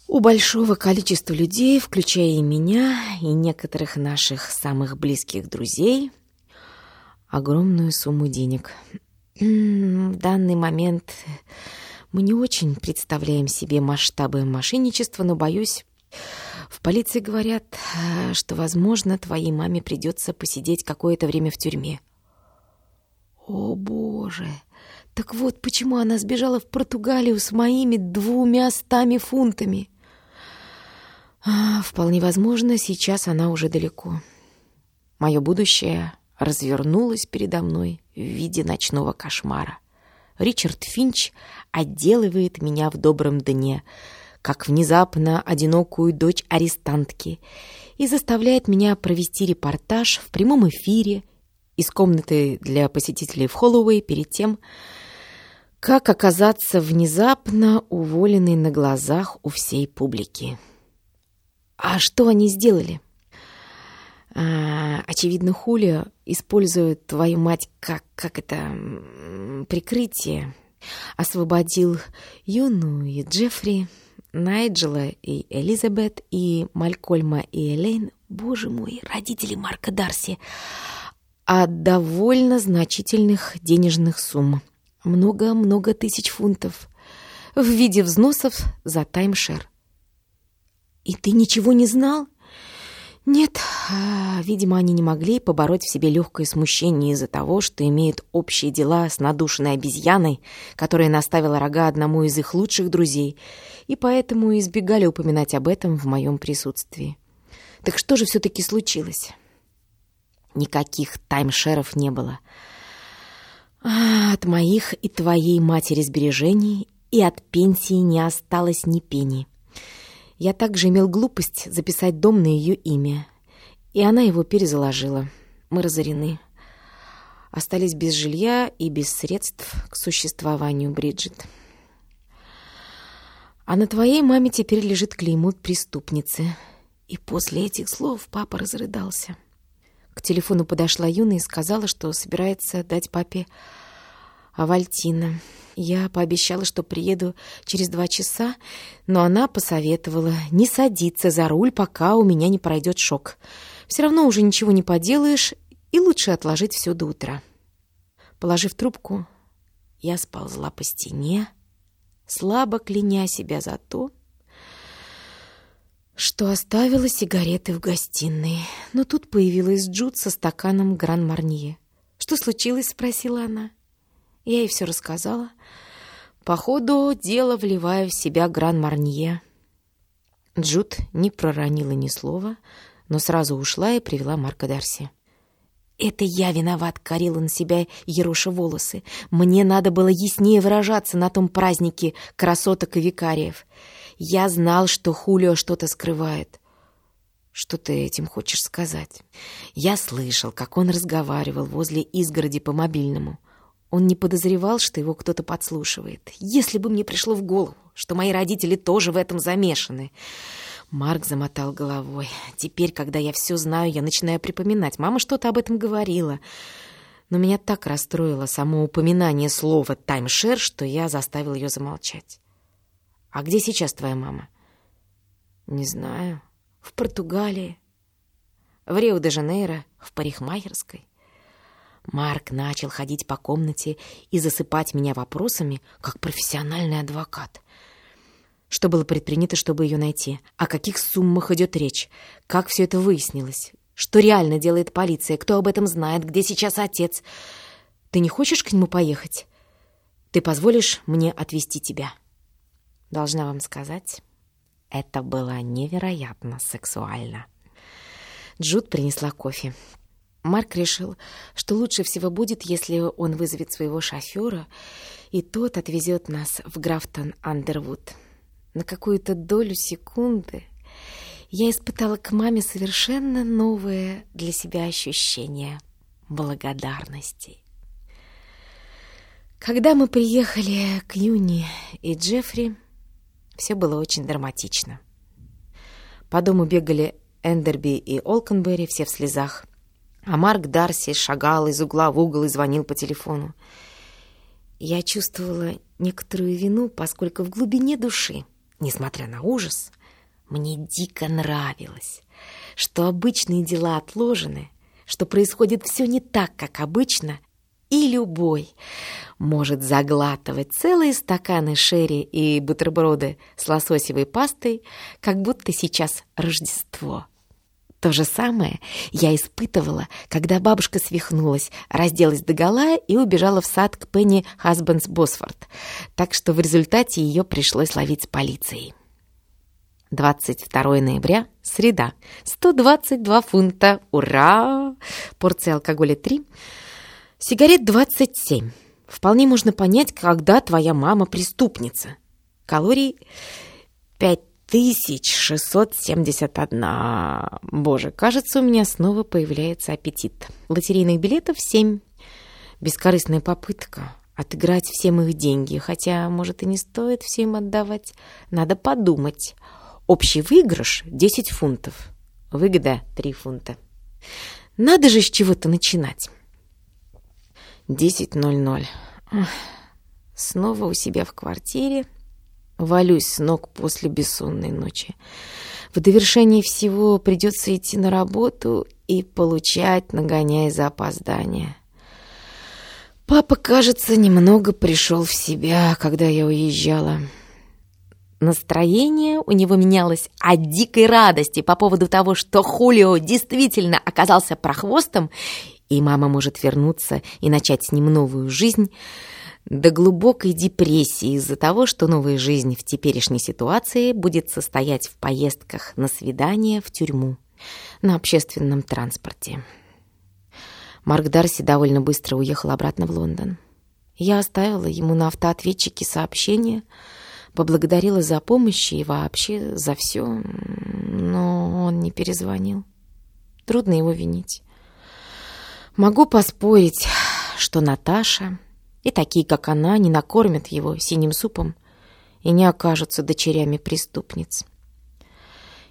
A: у большого количества людей, включая и меня, и некоторых наших самых близких друзей, огромную сумму денег. В данный момент мы не очень представляем себе масштабы мошенничества, но, боюсь, в полиции говорят, что, возможно, твоей маме придется посидеть какое-то время в тюрьме. О, Боже! Так вот, почему она сбежала в Португалию с моими двумя стами фунтами? А, вполне возможно, сейчас она уже далеко. Мое будущее развернулось передо мной в виде ночного кошмара. Ричард Финч отделывает меня в добром дне, как внезапно одинокую дочь арестантки, и заставляет меня провести репортаж в прямом эфире из комнаты для посетителей в Холлоуэй перед тем, как оказаться внезапно уволенной на глазах у всей публики. А что они сделали? А, очевидно, Хулио использует твою мать как, как это, прикрытие. Освободил Юну и Джеффри, Найджела и Элизабет, и Малькольма и Элейн, боже мой, родители Марка Дарси, от довольно значительных денежных сумм. Много-много тысяч фунтов в виде взносов за таймшер. «И ты ничего не знал?» Нет, а, видимо, они не могли побороть в себе легкое смущение из-за того, что имеют общие дела с надушенной обезьяной, которая наставила рога одному из их лучших друзей, и поэтому избегали упоминать об этом в моем присутствии. Так что же все-таки случилось? Никаких таймшеров не было. А, от моих и твоей матери сбережений и от пенсии не осталось ни пени. Я также имел глупость записать дом на ее имя, и она его перезаложила. Мы разорены. Остались без жилья и без средств к существованию, Бриджит. А на твоей маме теперь лежит клеймо преступницы. И после этих слов папа разрыдался. К телефону подошла Юна и сказала, что собирается дать папе Авальтина. Я пообещала, что приеду через два часа, но она посоветовала не садиться за руль, пока у меня не пройдет шок. Все равно уже ничего не поделаешь, и лучше отложить все до утра. Положив трубку, я сползла по стене, слабо кляня себя за то, что оставила сигареты в гостиной. Но тут появилась Джуд со стаканом Гран-Марнье. «Что случилось?» — спросила она. Я ей все рассказала. По ходу дела вливая в себя Гран-Марнье. Джуд не проронила ни слова, но сразу ушла и привела Марка Дарси. «Это я виноват», — корил он себя, ероша волосы. «Мне надо было яснее выражаться на том празднике красоток и викариев. Я знал, что Хулио что-то скрывает». «Что ты этим хочешь сказать?» «Я слышал, как он разговаривал возле изгороди по мобильному. Он не подозревал, что его кто-то подслушивает. Если бы мне пришло в голову, что мои родители тоже в этом замешаны. Марк замотал головой. Теперь, когда я все знаю, я начинаю припоминать. Мама что-то об этом говорила. Но меня так расстроило само упоминание слова «таймшер», что я заставил ее замолчать. «А где сейчас твоя мама?» «Не знаю. В Португалии. В Рио-де-Жанейро, в парикмахерской». Марк начал ходить по комнате и засыпать меня вопросами, как профессиональный адвокат. Что было предпринято, чтобы ее найти? О каких суммах идет речь? Как все это выяснилось? Что реально делает полиция? Кто об этом знает? Где сейчас отец?
B: Ты не хочешь к нему поехать? Ты позволишь мне отвезти тебя?»
A: Должна вам сказать, это было невероятно сексуально. Джуд принесла кофе. Марк решил, что лучше всего будет, если он вызовет своего шофера, и тот отвезет нас в Графтон-Андервуд. На какую-то долю секунды я испытала к маме совершенно новое для себя ощущение благодарности. Когда мы приехали к Юни и Джеффри, все было очень драматично. По дому бегали Эндерби и Олкенберри, все в слезах. А Марк Дарси шагал из угла в угол и звонил по телефону. Я чувствовала некоторую вину, поскольку в глубине души, несмотря на ужас, мне дико нравилось, что обычные дела отложены, что происходит все не так, как обычно, и любой может заглатывать целые стаканы шерри и бутерброды с лососевой пастой, как будто сейчас Рождество. То же самое я испытывала, когда бабушка свихнулась, разделась догола и убежала в сад к Пенни Хасбенс Босфорд, так что в результате ее пришлось ловить с полицией. 22 ноября, среда, 122 фунта, ура! Порция алкоголя 3, Сигарет 27. Вполне можно понять, когда твоя мама преступница. Калорий 5671. Боже, кажется, у меня снова появляется аппетит. Лотерейных билетов 7. Бескорыстная попытка отыграть всем их деньги, хотя, может, и не стоит всем отдавать. Надо подумать. Общий выигрыш 10 фунтов. Выгода 3 фунта. Надо же с чего-то начинать. 10.00. Снова у себя в квартире. Валюсь с ног после бессонной ночи. В довершении всего придется идти на работу и получать, нагоняя за опоздание. Папа, кажется, немного пришел в себя, когда я уезжала. Настроение у него менялось от дикой радости по поводу того, что Хулио действительно оказался прохвостом и мама может вернуться и начать с ним новую жизнь, до глубокой депрессии из-за того, что новая жизнь в теперешней ситуации будет состоять в поездках на свидание в тюрьму на общественном транспорте. Марк Дарси довольно быстро уехал обратно в Лондон. Я оставила ему на автоответчике сообщение, поблагодарила за помощь и вообще за все, но он не перезвонил. Трудно его винить. Могу поспорить, что Наташа и такие, как она, не накормят его синим супом и не окажутся дочерями преступниц.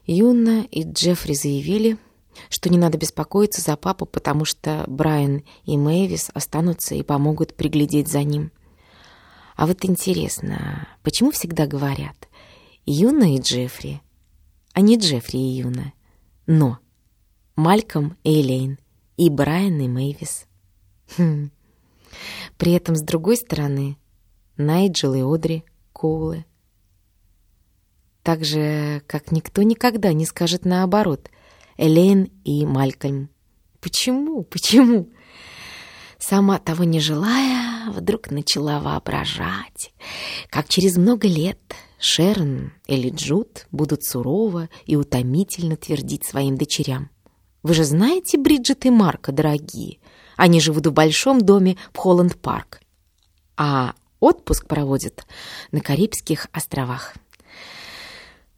A: Юна и Джеффри заявили, что не надо беспокоиться за папу, потому что Брайан и Мэвис останутся и помогут приглядеть за ним. А вот интересно, почему всегда говорят Юна и Джеффри, а не Джеффри и Юна, но Мальком и Элейн? И Брайан, и Мэйвис. Хм. При этом, с другой стороны, Найджел и Одри Коулы. Так же, как никто никогда не скажет наоборот, Элейн и Малькольм. Почему? Почему? Сама того не желая, вдруг начала воображать, как через много лет Шерон или Джуд будут сурово и утомительно твердить своим дочерям. Вы же знаете Бриджит и Марка, дорогие? Они живут в большом доме в Холланд-парк. А отпуск проводят на Карибских островах.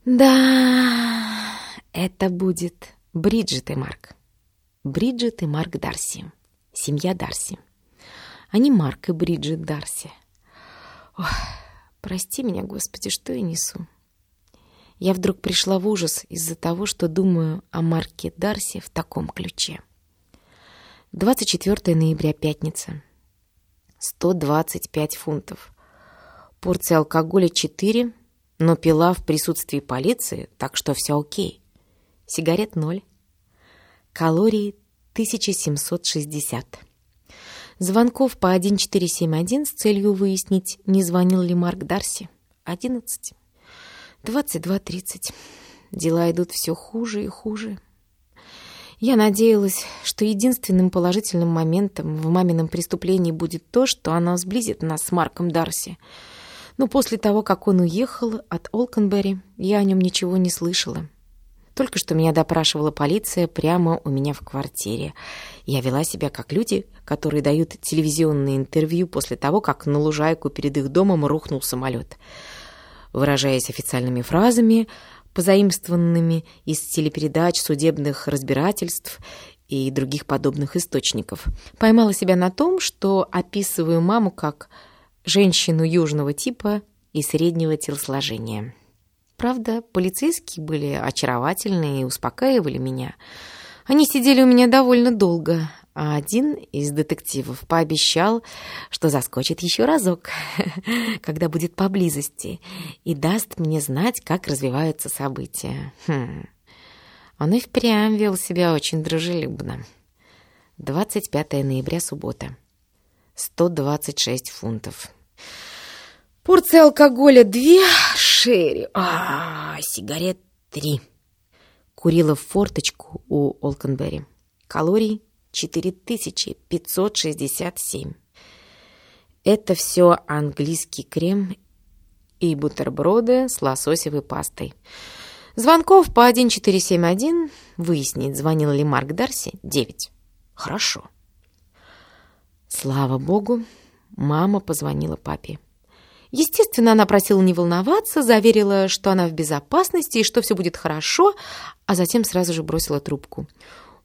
A: Да, это будет Бриджит и Марк. Бриджит и Марк Дарси. Семья Дарси. Не Марк и Бриджит Дарси. Ох, прости меня, Господи, что я несу. Я вдруг пришла в ужас из-за того, что думаю о Марке Дарси в таком ключе. 24 ноября, пятница. 125 фунтов. Порция алкоголя 4, но пила в присутствии полиции, так что все окей. Сигарет 0. Калорий 1760. Звонков по 1471 с целью выяснить, не звонил ли Марк Дарси. 11. 22.30. Дела идут все хуже и хуже. Я надеялась, что единственным положительным моментом в мамином преступлении будет то, что она сблизит нас с Марком Дарси. Но после того, как он уехал от Олкенбери, я о нем ничего не слышала. Только что меня допрашивала полиция прямо у меня в квартире. Я вела себя как люди, которые дают телевизионные интервью после того, как на лужайку перед их домом рухнул самолет. Выражаясь официальными фразами, позаимствованными из телепередач, судебных разбирательств и других подобных источников. Поймала себя на том, что описываю маму как женщину южного типа и среднего телосложения. Правда, полицейские были очаровательные и успокаивали меня. Они сидели у меня довольно долго, а один из детективов пообещал, что заскочит еще разок, когда будет поблизости, и даст мне знать, как развиваются события. Хм. Он и впрямь вел себя очень дружелюбно. 25 ноября, суббота. 126 фунтов. Порция алкоголя две, шерри, а, сигарет три. Курила в форточку у Олкенберри. Калорий 4567. Это все английский крем и бутерброды с лососевой пастой. Звонков по 1471 выяснить, звонил ли Марк Дарси, 9. Хорошо. Слава богу, мама позвонила папе. Естественно, она просила не волноваться, заверила, что она в безопасности и что все будет хорошо, а затем сразу же бросила трубку.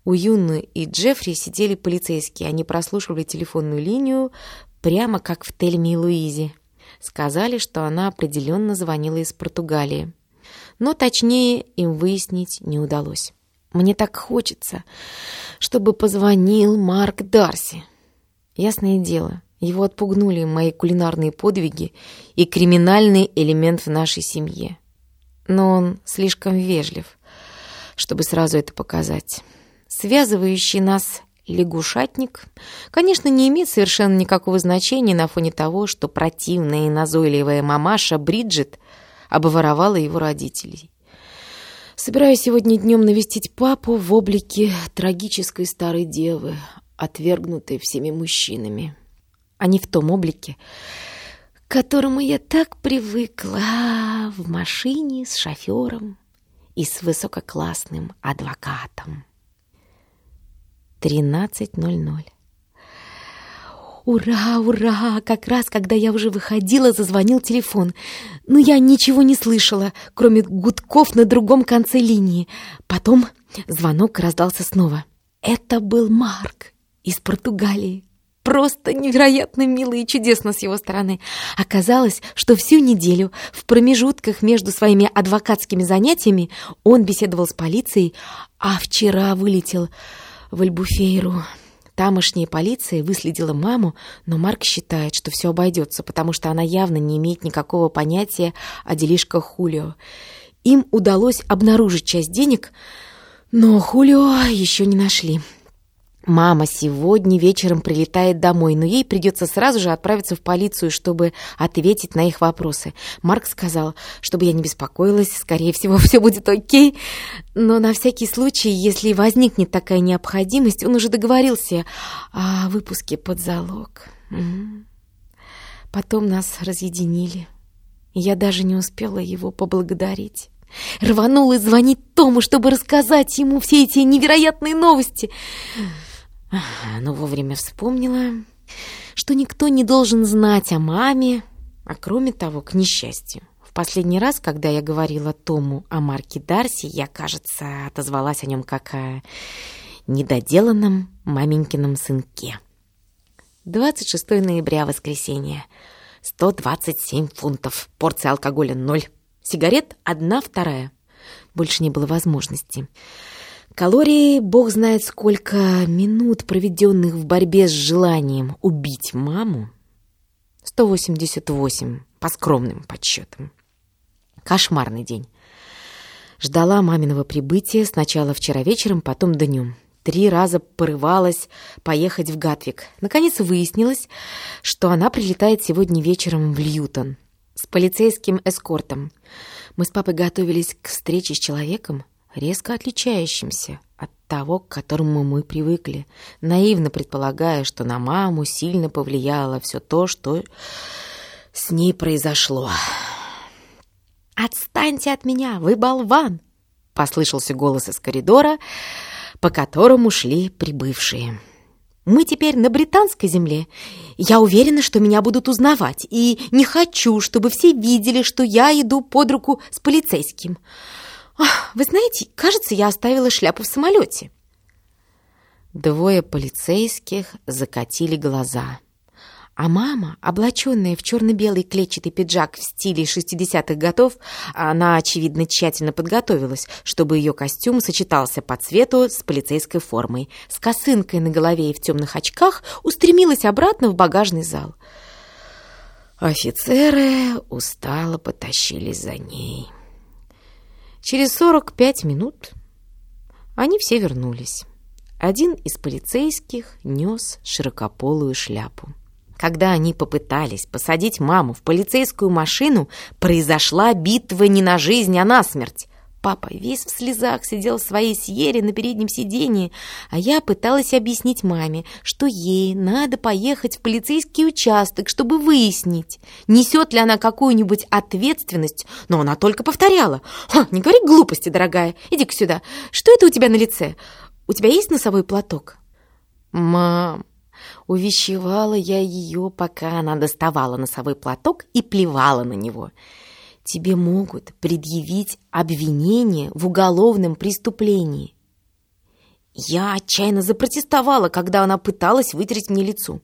A: У Юны и Джеффри сидели полицейские. Они прослушивали телефонную линию прямо как в Тельме и Луизе. Сказали, что она определенно звонила из Португалии. Но точнее им выяснить не удалось. Мне так хочется, чтобы позвонил Марк Дарси. Ясное дело, его отпугнули мои кулинарные подвиги и криминальный элемент в нашей семье. Но он слишком вежлив, чтобы сразу это показать. Связывающий нас лягушатник, конечно, не имеет совершенно никакого значения на фоне того, что противная и назойливая мамаша Бриджит обворовала его родителей. Собираюсь сегодня днем навестить папу в облике трагической старой девы, отвергнутой всеми мужчинами а не в том облике, к которому я так привыкла в машине с шофером и с высококлассным адвокатом. 13.00 Ура, ура! Как раз, когда я уже выходила, зазвонил телефон. Но я ничего не слышала, кроме гудков на другом конце линии. Потом звонок раздался снова. Это был Марк из Португалии. Просто невероятно мило и чудесно с его стороны. Оказалось, что всю неделю в промежутках между своими адвокатскими занятиями он беседовал с полицией, а вчера вылетел в Альбуфейру. Тамошняя полиция выследила маму, но Марк считает, что все обойдется, потому что она явно не имеет никакого понятия о делишках Хулио. Им удалось обнаружить часть денег, но Хулио еще не нашли. Мама сегодня вечером прилетает домой, но ей придется сразу же отправиться в полицию, чтобы ответить на их вопросы. Марк сказал, чтобы я не беспокоилась, скорее всего, все будет окей. Но на всякий случай, если возникнет такая необходимость, он уже договорился о выпуске под залог. Потом нас разъединили. Я даже не успела его поблагодарить. Рванула звонить Тому, чтобы рассказать ему все эти невероятные новости но вовремя вспомнила, что никто не должен знать о маме, а кроме того, к несчастью. В последний раз, когда я говорила Тому о Марке Дарси, я, кажется, отозвалась о нем как о недоделанном маменькином сынке. 26 ноября, воскресенье. 127 фунтов. Порция алкоголя ноль. Сигарет одна вторая. Больше не было возможности. Калории, бог знает сколько минут, проведенных в борьбе с желанием убить маму. 188 по скромным подсчетам. Кошмарный день. Ждала маминого прибытия сначала вчера вечером, потом днем. Три раза порывалась поехать в Гатвик. Наконец выяснилось, что она прилетает сегодня вечером в Льютон с полицейским эскортом. Мы с папой готовились к встрече с человеком, резко отличающимся от
B: того, к которому мы привыкли, наивно предполагая, что на маму сильно повлияло все то, что с ней произошло.
A: «Отстаньте от меня, вы болван!» — послышался голос из коридора, по которому шли прибывшие. «Мы теперь на британской земле. Я уверена, что меня будут узнавать, и не хочу, чтобы все видели, что я иду под руку с полицейским. Вы знаете, кажется, я оставила шляпу в самолете».
B: Двое полицейских закатили глаза — а мама, облаченная в черно-белый клетчатый пиджак в стиле 60-х годов, она, очевидно, тщательно подготовилась, чтобы ее костюм сочетался по цвету с полицейской формой, с косынкой на голове и в темных очках, устремилась обратно в багажный зал. Офицеры устало потащились за ней. Через 45 минут они все вернулись. Один из полицейских нес широкополую шляпу. Когда они попытались посадить маму в полицейскую машину, произошла битва не на жизнь, а на смерть. Папа весь в слезах сидел в своей сьере на переднем сидении, а я пыталась объяснить маме, что ей надо поехать в полицейский участок, чтобы выяснить, несет ли она какую-нибудь ответственность, но она только повторяла. «Не говори глупости, дорогая, иди-ка сюда. Что это у тебя на лице? У тебя есть носовой платок?» «Мам, Увещевала я ее, пока она доставала носовой платок и плевала на него. Тебе могут предъявить обвинение в уголовном преступлении. Я отчаянно запротестовала, когда она пыталась вытереть мне лицо.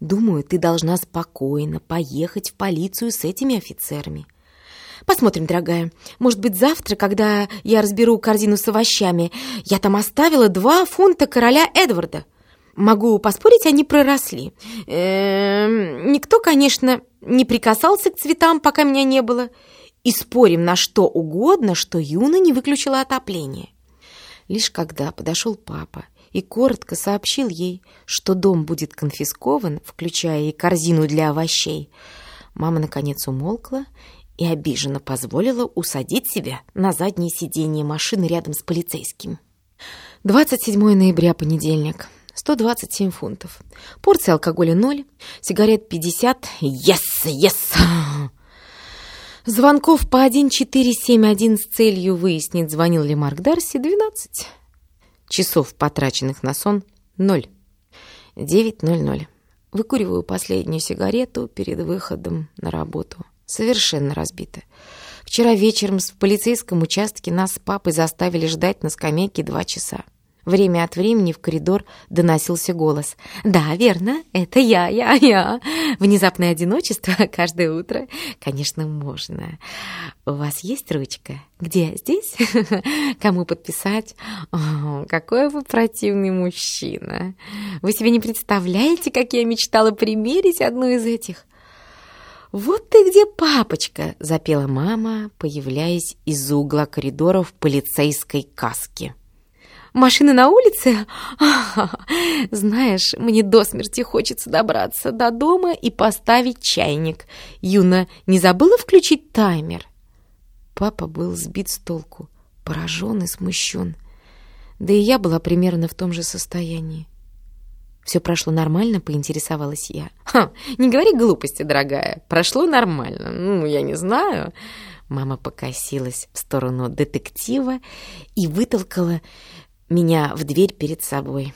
B: Думаю, ты должна спокойно поехать в полицию с этими офицерами. Посмотрим, дорогая. Может быть, завтра, когда я разберу корзину с овощами, я там оставила два фунта короля Эдварда. Могу поспорить, они проросли. Э никто, конечно, не прикасался к цветам, пока меня не было. И спорим на что угодно, что Юна не выключила отопление. Лишь когда подошел папа и коротко сообщил ей, что дом будет конфискован, включая и корзину для овощей, мама наконец умолкла и обиженно позволила усадить себя на заднее сиденье машины рядом с полицейским. 27 ноября, понедельник. 127 фунтов. Порция алкоголя 0, сигарет 50. Yes, yes! Звонков по 1471 с целью выяснить, звонил ли Марк Дарси, 12. Часов, потраченных на сон, 0. 9.00. Выкуриваю последнюю сигарету перед выходом на работу. Совершенно разбита. Вчера вечером в полицейском участке нас с папой заставили ждать на скамейке два часа. Время от времени в коридор доносился голос. «Да, верно, это я, я, я. Внезапное одиночество каждое утро, конечно, можно. У вас есть ручка? Где? Здесь? Кому подписать? О, какой вы противный мужчина. Вы себе не представляете, как я мечтала примерить одну из этих?» «Вот ты где, папочка!» — запела мама, появляясь из угла коридора в полицейской каске. Машины на улице? Знаешь, мне до смерти хочется добраться до дома и поставить чайник. Юна не забыла включить таймер? Папа был сбит с толку, поражен и смущен. Да и я была примерно в том же состоянии. «Все прошло нормально?» — поинтересовалась я. «Ха, не говори глупости, дорогая. Прошло нормально. Ну, я не знаю». Мама покосилась в сторону детектива и вытолкала меня в дверь перед собой.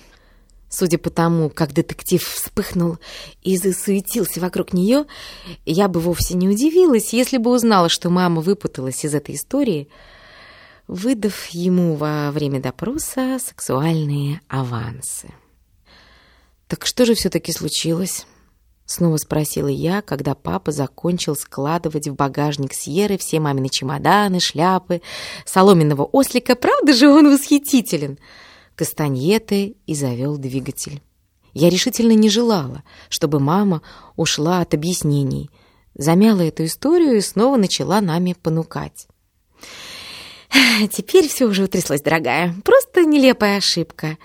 B: Судя по тому, как детектив вспыхнул и засуетился вокруг нее, я бы вовсе не удивилась, если бы узнала, что мама выпуталась из этой истории, выдав ему во время допроса сексуальные авансы. Так что же все-таки случилось? Снова спросила я, когда папа закончил складывать в багажник Сьерры все мамины чемоданы, шляпы, соломенного ослика. Правда же он восхитителен? Кастаньеты и завел двигатель. Я решительно не желала, чтобы мама ушла от объяснений. Замяла эту историю и снова начала нами понукать. «Теперь все уже утряслось, дорогая. Просто нелепая ошибка.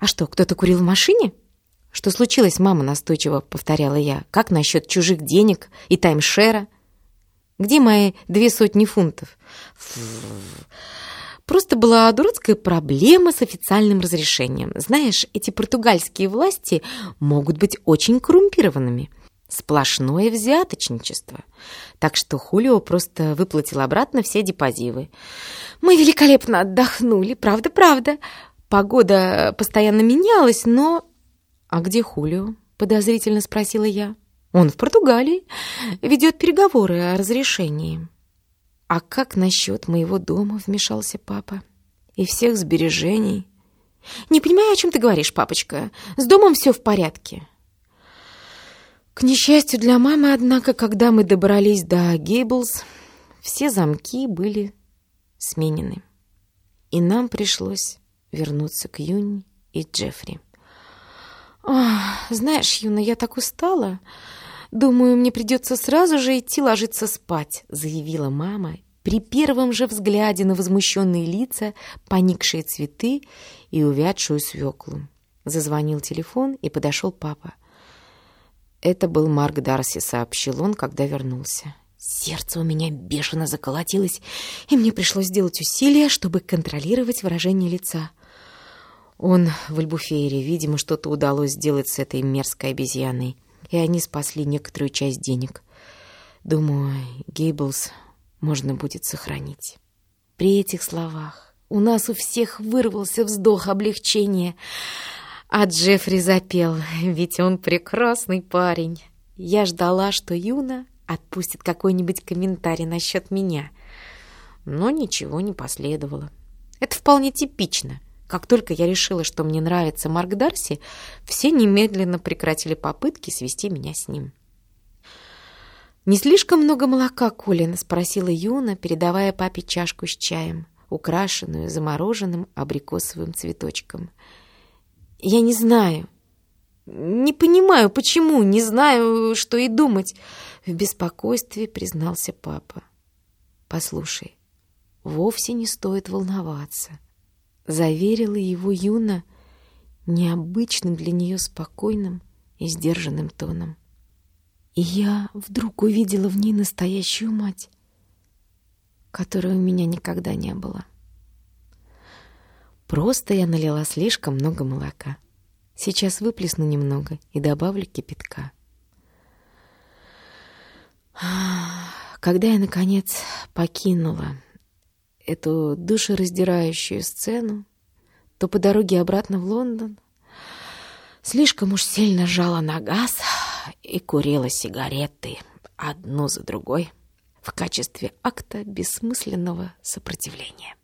B: А что, кто-то курил в машине?» «Что случилось, мама?» — настойчиво повторяла я. «Как насчет чужих денег и таймшера? Где мои две сотни фунтов?»
A: Просто была дурацкая проблема с официальным разрешением. Знаешь, эти португальские власти могут быть очень коррумпированными. Сплошное взяточничество. Так что Хулио просто выплатил обратно все депозивы. Мы великолепно отдохнули, правда-правда. Погода постоянно менялась, но... «А где Хулио?» — подозрительно спросила я. «Он в Португалии. Ведет переговоры о разрешении». «А как насчет моего дома?» — вмешался папа. «И всех сбережений?» «Не понимаю, о чем ты говоришь, папочка. С домом все в порядке». К несчастью для мамы, однако, когда мы добрались до Гейблс, все замки были сменены. И нам пришлось вернуться к Юни и Джеффри. «Ох, знаешь, Юна, я так устала. Думаю, мне придется сразу же идти ложиться спать», заявила мама при первом же взгляде на возмущенные лица, поникшие цветы и увядшую свеклу. Зазвонил телефон, и подошел папа. Это был Марк Дарси, сообщил он, когда вернулся. Сердце у меня бешено заколотилось, и мне пришлось сделать усилия, чтобы контролировать выражение лица. Он в Альбуфейре, видимо, что-то удалось сделать с этой мерзкой обезьяной, и они спасли некоторую часть денег. Думаю, Гейблс можно будет сохранить. При этих словах у нас у всех вырвался вздох облегчения, а Джеффри запел, ведь он прекрасный парень. Я ждала, что Юна отпустит какой-нибудь комментарий насчет меня, но ничего не последовало. Это вполне типично — как только я решила, что мне нравится Марк Дарси, все немедленно прекратили попытки свести меня с ним. «Не слишком много молока, Колин?» — спросила Юна, передавая папе чашку с чаем, украшенную замороженным абрикосовым цветочком. «Я не знаю. Не понимаю, почему, не знаю, что и думать», — в беспокойстве признался папа. «Послушай, вовсе не стоит волноваться» заверила его Юна необычным для нее спокойным и сдержанным тоном. И я вдруг увидела в ней настоящую мать, которой у меня никогда не было. Просто я налила слишком много молока. Сейчас выплесну немного и добавлю кипятка. Когда я, наконец, покинула эту душераздирающую сцену, то по дороге обратно в Лондон слишком уж сильно жала на газ и курила сигареты одну за другой в качестве акта бессмысленного сопротивления.